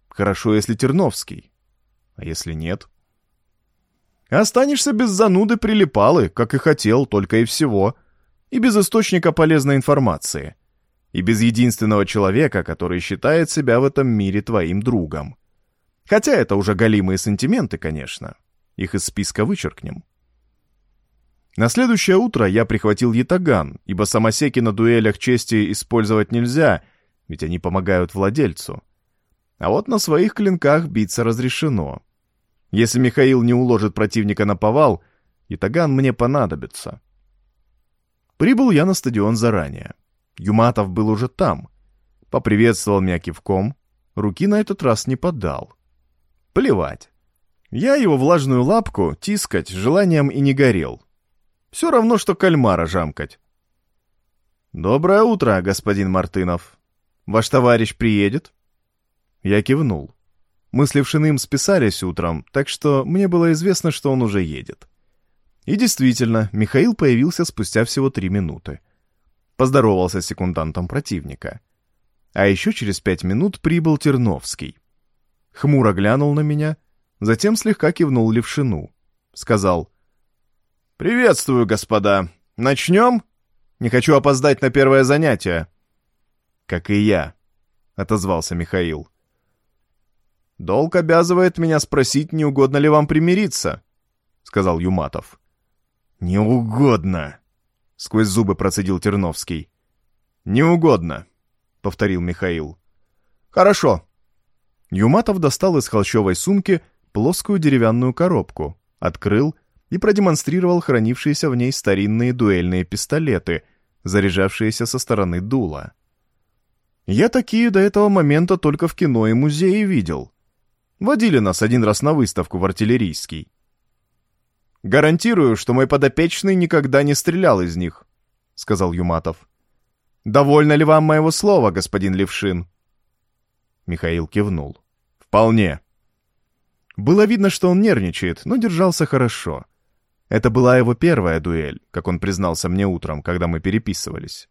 Хорошо, если Терновский. А если нет?» Останешься без зануды прилипалы, как и хотел, только и всего. И без источника полезной информации. И без единственного человека, который считает себя в этом мире твоим другом. Хотя это уже голимые сантименты, конечно. Их из списка вычеркнем. На следующее утро я прихватил ятаган, ибо самосеки на дуэлях чести использовать нельзя, ведь они помогают владельцу. А вот на своих клинках биться разрешено. Если Михаил не уложит противника на повал, Итаган мне понадобится. Прибыл я на стадион заранее. Юматов был уже там. Поприветствовал меня кивком. Руки на этот раз не подал. Плевать. Я его влажную лапку тискать желанием и не горел. Все равно, что кальмара жамкать. «Доброе утро, господин Мартынов. Ваш товарищ приедет?» Я кивнул. Мы с Левшиным списались утром, так что мне было известно, что он уже едет. И действительно, Михаил появился спустя всего три минуты. Поздоровался с секундантом противника. А еще через пять минут прибыл Терновский. Хмуро глянул на меня, затем слегка кивнул Левшину. Сказал, «Приветствую, господа. Начнем? Не хочу опоздать на первое занятие». «Как и я», — отозвался Михаил. «Долг обязывает меня спросить, не угодно ли вам примириться», — сказал Юматов. «Не угодно», — сквозь зубы процедил Терновский. «Не угодно», — повторил Михаил. «Хорошо». Юматов достал из холщовой сумки плоскую деревянную коробку, открыл и продемонстрировал хранившиеся в ней старинные дуэльные пистолеты, заряжавшиеся со стороны дула. Я такие до этого момента только в кино и музее видел. Водили нас один раз на выставку в артиллерийский. «Гарантирую, что мой подопечный никогда не стрелял из них», — сказал Юматов. «Довольно ли вам моего слова, господин Левшин?» Михаил кивнул. «Вполне». Было видно, что он нервничает, но держался хорошо. Это была его первая дуэль, как он признался мне утром, когда мы переписывались.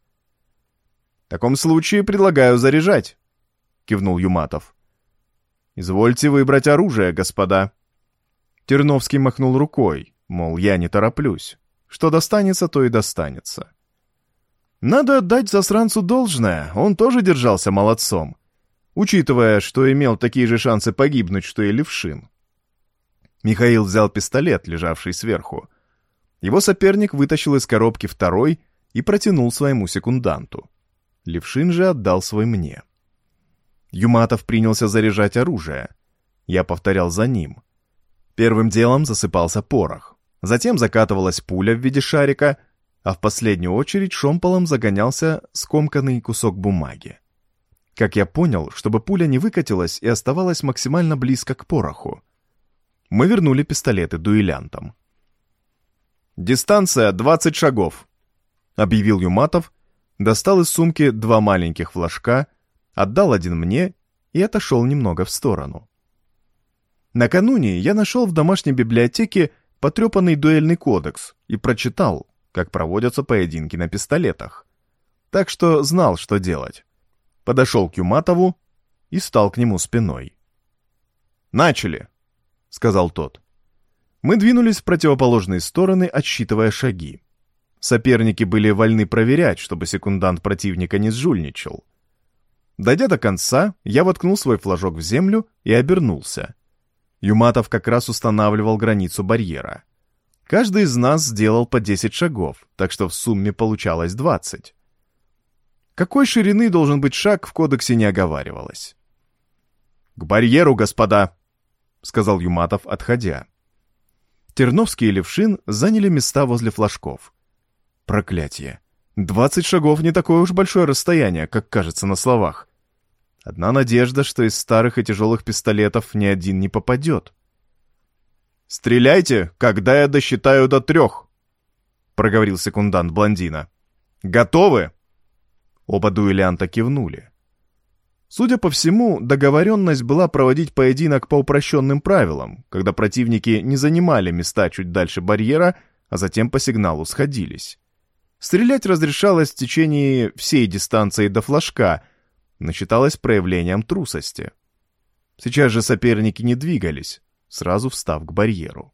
«В таком случае предлагаю заряжать», — кивнул Юматов. «Извольте выбрать оружие, господа». Терновский махнул рукой, мол, я не тороплюсь. Что достанется, то и достанется. Надо отдать засранцу должное, он тоже держался молодцом, учитывая, что имел такие же шансы погибнуть, что и Левшин. Михаил взял пистолет, лежавший сверху. Его соперник вытащил из коробки второй и протянул своему секунданту. Левшин же отдал свой мне. Юматов принялся заряжать оружие. Я повторял за ним. Первым делом засыпался порох. Затем закатывалась пуля в виде шарика, а в последнюю очередь шомполом загонялся скомканный кусок бумаги. Как я понял, чтобы пуля не выкатилась и оставалась максимально близко к пороху. Мы вернули пистолеты дуэлянтам. «Дистанция 20 шагов», — объявил Юматов, достал из сумки два маленьких флажка — отдал один мне и отошел немного в сторону. Накануне я нашел в домашней библиотеке потрепанный дуэльный кодекс и прочитал, как проводятся поединки на пистолетах. Так что знал, что делать. Подошел к Юматову и стал к нему спиной. «Начали!» — сказал тот. Мы двинулись в противоположные стороны, отсчитывая шаги. Соперники были вольны проверять, чтобы секундант противника не сжульничал. Дойдя до конца, я воткнул свой флажок в землю и обернулся. Юматов как раз устанавливал границу барьера. Каждый из нас сделал по 10 шагов, так что в сумме получалось 20. Какой ширины должен быть шаг, в кодексе не оговаривалось. «К барьеру, господа!» — сказал Юматов, отходя. Терновский и Левшин заняли места возле флажков. Проклятие! Двадцать шагов не такое уж большое расстояние, как кажется на словах. Одна надежда, что из старых и тяжелых пистолетов ни один не попадет. «Стреляйте, когда я досчитаю до трех!» — проговорил секундант блондина. «Готовы?» Оба дуэлянта кивнули. Судя по всему, договоренность была проводить поединок по упрощенным правилам, когда противники не занимали места чуть дальше барьера, а затем по сигналу сходились. Стрелять разрешалось в течение всей дистанции до флажка, но считалось проявлением трусости. Сейчас же соперники не двигались, сразу встав к барьеру.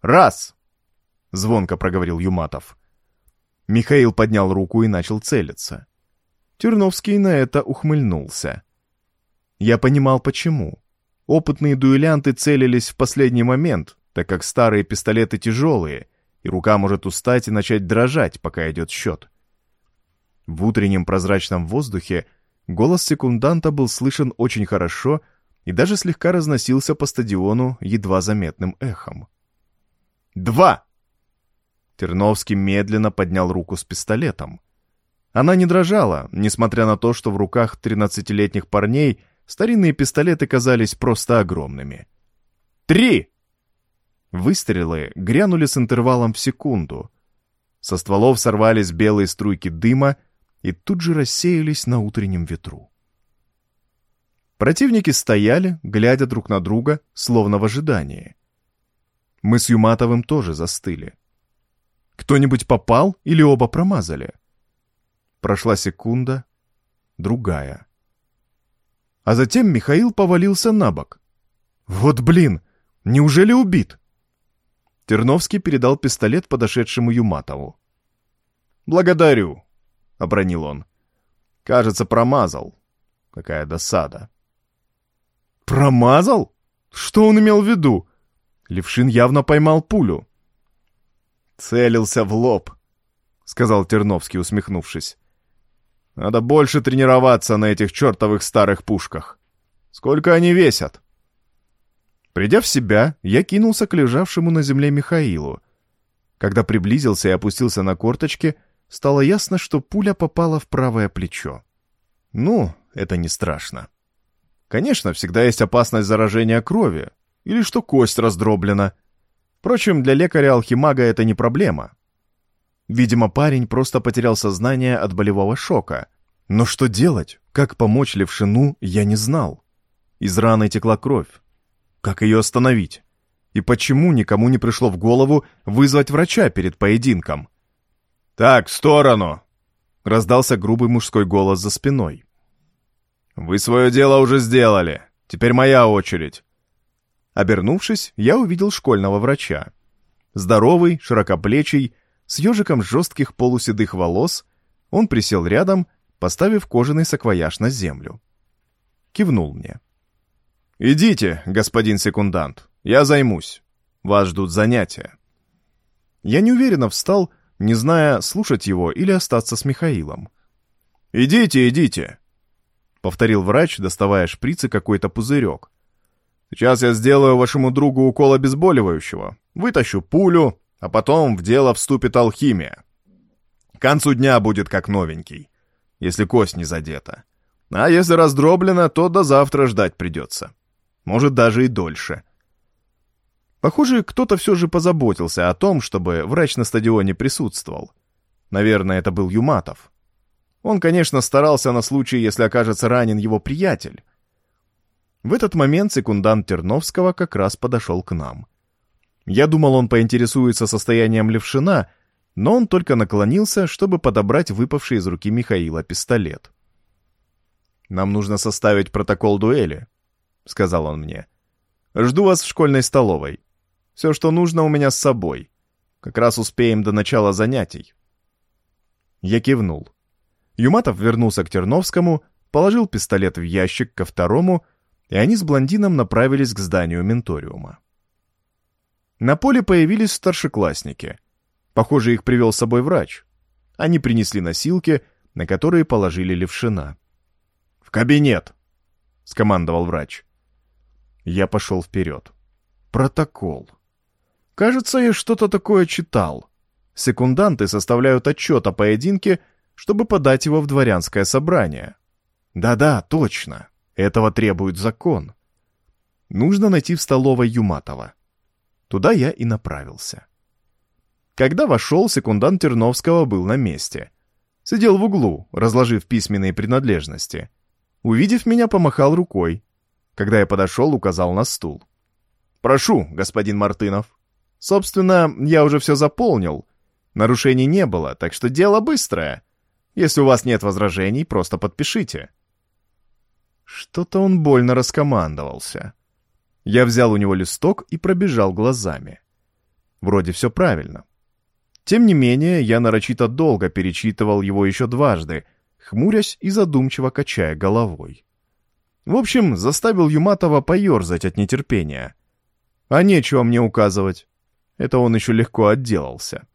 «Раз!» — звонко проговорил Юматов. Михаил поднял руку и начал целиться. Терновский на это ухмыльнулся. Я понимал, почему. Опытные дуэлянты целились в последний момент, так как старые пистолеты тяжелые, и рука может устать и начать дрожать, пока идет счет. В утреннем прозрачном воздухе голос секунданта был слышен очень хорошо и даже слегка разносился по стадиону едва заметным эхом. «Два!» Терновский медленно поднял руку с пистолетом. Она не дрожала, несмотря на то, что в руках тринадцатилетних парней старинные пистолеты казались просто огромными. «Три!» Выстрелы грянули с интервалом в секунду. Со стволов сорвались белые струйки дыма и тут же рассеялись на утреннем ветру. Противники стояли, глядя друг на друга, словно в ожидании. Мы с Юматовым тоже застыли. Кто-нибудь попал или оба промазали? Прошла секунда, другая. А затем Михаил повалился на бок. Вот блин, неужели убит? Терновский передал пистолет подошедшему Юматову. «Благодарю», — обронил он. «Кажется, промазал. Какая досада». «Промазал? Что он имел в виду?» Левшин явно поймал пулю. «Целился в лоб», — сказал Терновский, усмехнувшись. «Надо больше тренироваться на этих чертовых старых пушках. Сколько они весят?» Придя в себя, я кинулся к лежавшему на земле Михаилу. Когда приблизился и опустился на корточки, стало ясно, что пуля попала в правое плечо. Ну, это не страшно. Конечно, всегда есть опасность заражения крови, или что кость раздроблена. Впрочем, для лекаря-алхимага это не проблема. Видимо, парень просто потерял сознание от болевого шока. Но что делать? Как помочь Левшину, я не знал. Из раны текла кровь. Как ее остановить? И почему никому не пришло в голову вызвать врача перед поединком? «Так, в сторону!» — раздался грубый мужской голос за спиной. «Вы свое дело уже сделали. Теперь моя очередь». Обернувшись, я увидел школьного врача. Здоровый, широкоплечий, с ежиком жестких полуседых волос, он присел рядом, поставив кожаный саквояж на землю. Кивнул мне. «Идите, господин секундант, я займусь. Вас ждут занятия». Я неуверенно встал, не зная, слушать его или остаться с Михаилом. «Идите, идите!» — повторил врач, доставая шприц и какой-то пузырек. «Сейчас я сделаю вашему другу укол обезболивающего, вытащу пулю, а потом в дело вступит алхимия. К концу дня будет как новенький, если кость не задета. А если раздроблена, то до завтра ждать придется» может даже и дольше. Похоже, кто-то все же позаботился о том, чтобы врач на стадионе присутствовал. Наверное, это был Юматов. Он, конечно, старался на случай, если окажется ранен его приятель. В этот момент секундант Терновского как раз подошел к нам. Я думал, он поинтересуется состоянием Левшина, но он только наклонился, чтобы подобрать выпавший из руки Михаила пистолет. «Нам нужно составить протокол дуэли», — сказал он мне. «Жду вас в школьной столовой. Все, что нужно, у меня с собой. Как раз успеем до начала занятий». Я кивнул. Юматов вернулся к Терновскому, положил пистолет в ящик ко второму, и они с блондином направились к зданию менториума. На поле появились старшеклассники. Похоже, их привел с собой врач. Они принесли носилки, на которые положили левшина. «В кабинет!» — скомандовал врач. Я пошел вперед. Протокол. Кажется, я что-то такое читал. Секунданты составляют отчет о поединке, чтобы подать его в дворянское собрание. Да-да, точно. Этого требует закон. Нужно найти в столовой Юматова. Туда я и направился. Когда вошел, секундант Терновского был на месте. Сидел в углу, разложив письменные принадлежности. Увидев меня, помахал рукой, когда я подошел, указал на стул. «Прошу, господин Мартынов. Собственно, я уже все заполнил. Нарушений не было, так что дело быстрое. Если у вас нет возражений, просто подпишите». Что-то он больно раскомандовался. Я взял у него листок и пробежал глазами. Вроде все правильно. Тем не менее, я нарочито долго перечитывал его еще дважды, хмурясь и задумчиво качая головой. В общем, заставил Юматова поерзать от нетерпения. А нечего мне указывать. Это он еще легко отделался.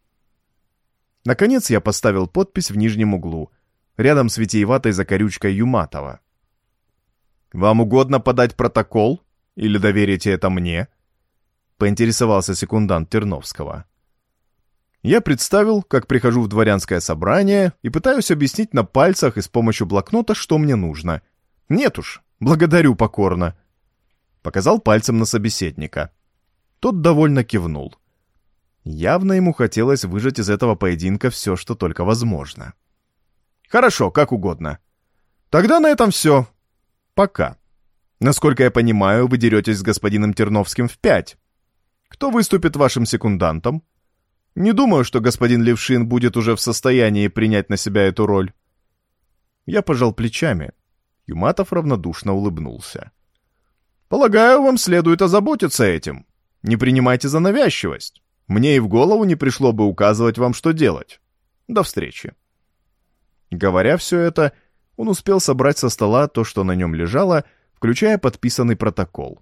Наконец я поставил подпись в нижнем углу, рядом с витиеватой закорючкой Юматова. «Вам угодно подать протокол? Или доверите это мне?» — поинтересовался секундант Терновского. Я представил, как прихожу в дворянское собрание и пытаюсь объяснить на пальцах и с помощью блокнота, что мне нужно. Нет уж, Благодарю покорно. Показал пальцем на собеседника. Тот довольно кивнул. Явно ему хотелось выжать из этого поединка все, что только возможно. «Хорошо, как угодно. Тогда на этом все. Пока. Насколько я понимаю, вы деретесь с господином Терновским в пять. Кто выступит вашим секундантом? Не думаю, что господин Левшин будет уже в состоянии принять на себя эту роль». Я пожал плечами. Юматов равнодушно улыбнулся. «Полагаю, вам следует озаботиться этим. Не принимайте за навязчивость. Мне и в голову не пришло бы указывать вам, что делать. До встречи». Говоря все это, он успел собрать со стола то, что на нем лежало, включая подписанный протокол.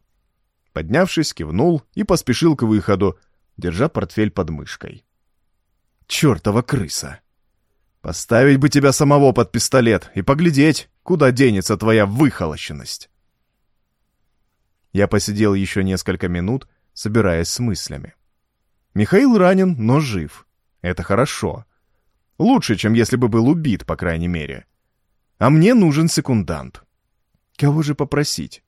Поднявшись, кивнул и поспешил к выходу, держа портфель под мышкой. «Чертова крыса! Поставить бы тебя самого под пистолет и поглядеть, куда денется твоя выхолощенность!» Я посидел еще несколько минут, собираясь с мыслями. Михаил ранен, но жив. Это хорошо. Лучше, чем если бы был убит, по крайней мере. А мне нужен секундант. Кого же попросить?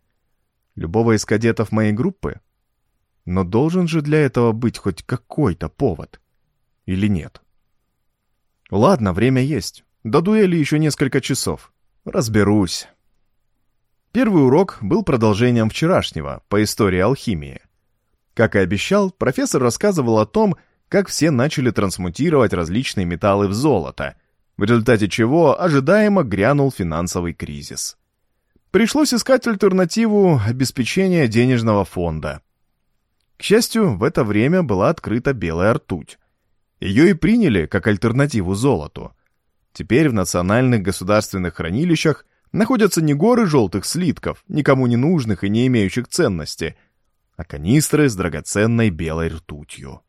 Любого из кадетов моей группы? Но должен же для этого быть хоть какой-то повод. Или нет? Ладно, время есть. До дуэли еще несколько часов. Разберусь. Первый урок был продолжением вчерашнего по истории алхимии. Как и обещал, профессор рассказывал о том, как все начали трансмутировать различные металлы в золото, в результате чего ожидаемо грянул финансовый кризис. Пришлось искать альтернативу обеспечения денежного фонда. К счастью, в это время была открыта белая ртуть. Ее и приняли как альтернативу золоту. Теперь в национальных государственных хранилищах находятся не горы желтых слитков, никому не нужных и не имеющих ценности – а канистры с драгоценной белой ртутью.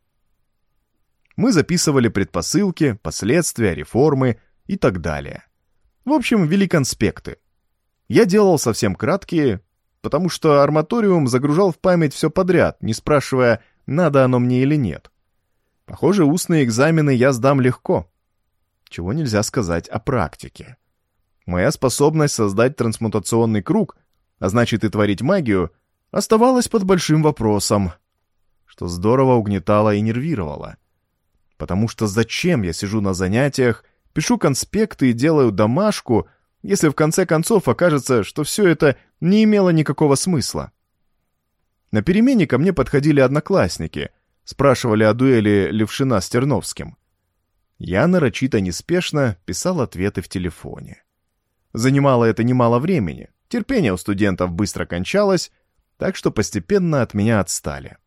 Мы записывали предпосылки, последствия, реформы и так далее. В общем, вели конспекты. Я делал совсем краткие, потому что арматориум загружал в память все подряд, не спрашивая, надо оно мне или нет. Похоже, устные экзамены я сдам легко. Чего нельзя сказать о практике. Моя способность создать трансмутационный круг, а значит и творить магию, оставалась под большим вопросом, что здорово угнетало и нервировало. Потому что зачем я сижу на занятиях, пишу конспекты и делаю домашку, если в конце концов окажется, что все это не имело никакого смысла? На перемене ко мне подходили одноклассники, спрашивали о дуэли Левшина с Терновским. Я нарочито неспешно писал ответы в телефоне. Занимало это немало времени, терпение у студентов быстро кончалось, так что постепенно от меня отстали.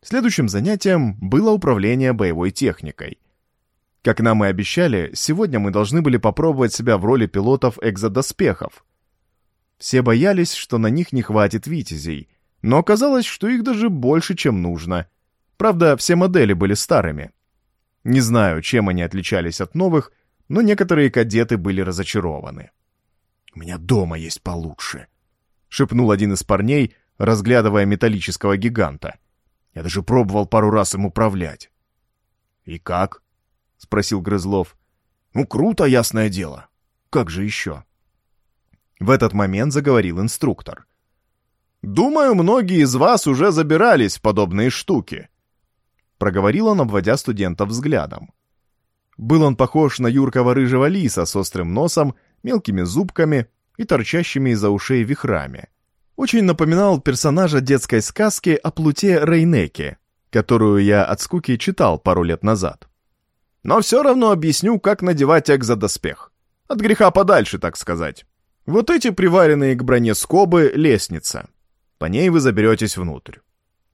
Следующим занятием было управление боевой техникой. Как нам и обещали, сегодня мы должны были попробовать себя в роли пилотов экзодоспехов. Все боялись, что на них не хватит витязей, но оказалось, что их даже больше, чем нужно. Правда, все модели были старыми. Не знаю, чем они отличались от новых, но некоторые кадеты были разочарованы. «У меня дома есть получше», шепнул один из парней, разглядывая металлического гиганта. Я даже пробовал пару раз им управлять. «И как?» — спросил Грызлов. «Ну, круто, ясное дело. Как же еще?» В этот момент заговорил инструктор. «Думаю, многие из вас уже забирались в подобные штуки», — проговорил он, обводя студентов взглядом. Был он похож на юркого рыжего лиса с острым носом, мелкими зубками и торчащими из-за ушей вихрами. Очень напоминал персонажа детской сказки о плуте Рейнеке, которую я от скуки читал пару лет назад. Но все равно объясню, как надевать экзодоспех. От греха подальше, так сказать. Вот эти приваренные к броне скобы — лестница. По ней вы заберетесь внутрь.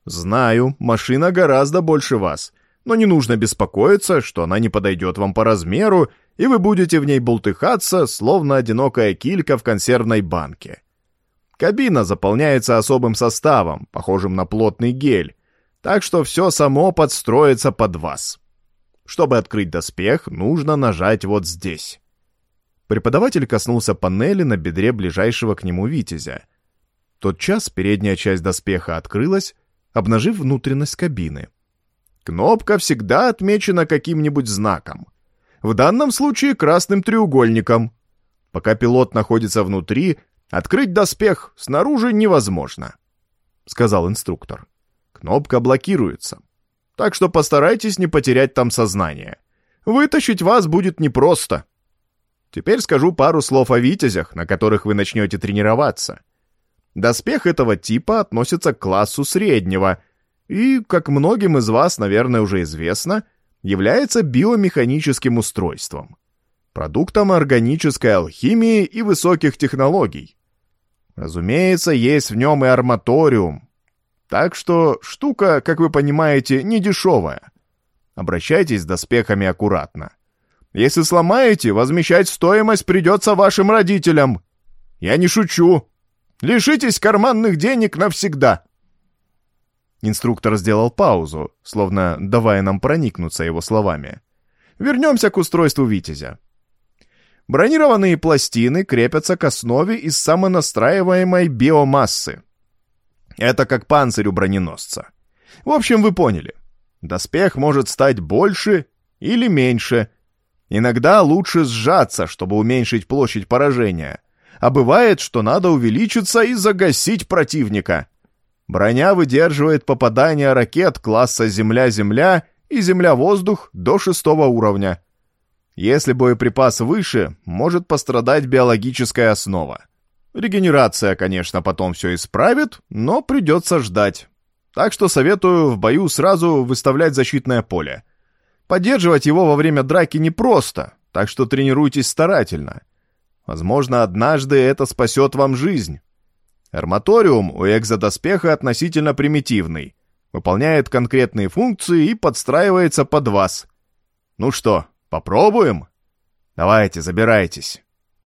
Знаю, машина гораздо больше вас, но не нужно беспокоиться, что она не подойдет вам по размеру и вы будете в ней болтыхаться, словно одинокая килька в консервной банке. Кабина заполняется особым составом, похожим на плотный гель, так что все само подстроится под вас. Чтобы открыть доспех, нужно нажать вот здесь. Преподаватель коснулся панели на бедре ближайшего к нему витязя. Тот час передняя часть доспеха открылась, обнажив внутренность кабины. Кнопка всегда отмечена каким-нибудь знаком — в данном случае красным треугольником. Пока пилот находится внутри, открыть доспех снаружи невозможно, сказал инструктор. Кнопка блокируется. так что постарайтесь не потерять там сознание. Вытащить вас будет непросто. Теперь скажу пару слов о витязях, на которых вы начнете тренироваться. Доспех этого типа относится к классу среднего и, как многим из вас, наверное, уже известно, является биомеханическим устройством, продуктом органической алхимии и высоких технологий. Разумеется, есть в нем и арматориум, так что штука, как вы понимаете, не дешевая. Обращайтесь с доспехами аккуратно. Если сломаете, возмещать стоимость придется вашим родителям. Я не шучу. Лишитесь карманных денег навсегда. Инструктор сделал паузу, словно давая нам проникнуться его словами. Вернемся к устройству «Витязя». Бронированные пластины крепятся к основе из самонастраиваемой биомассы. Это как панцирь у броненосца. В общем, вы поняли. Доспех может стать больше или меньше. Иногда лучше сжаться, чтобы уменьшить площадь поражения. А бывает, что надо увеличиться и загасить противника. Броня выдерживает попадание ракет класса «Земля-Земля» и «Земля-Воздух» до шестого уровня. Если боеприпас выше, может пострадать биологическая основа. Регенерация, конечно, потом все исправит, но придется ждать. Так что советую в бою сразу выставлять защитное поле. Поддерживать его во время драки непросто, так что тренируйтесь старательно. Возможно, однажды это спасет вам жизнь. Арматориум у экзодоспеха относительно примитивный, выполняет конкретные функции и подстраивается под вас. Ну что, попробуем? Давайте, забирайтесь.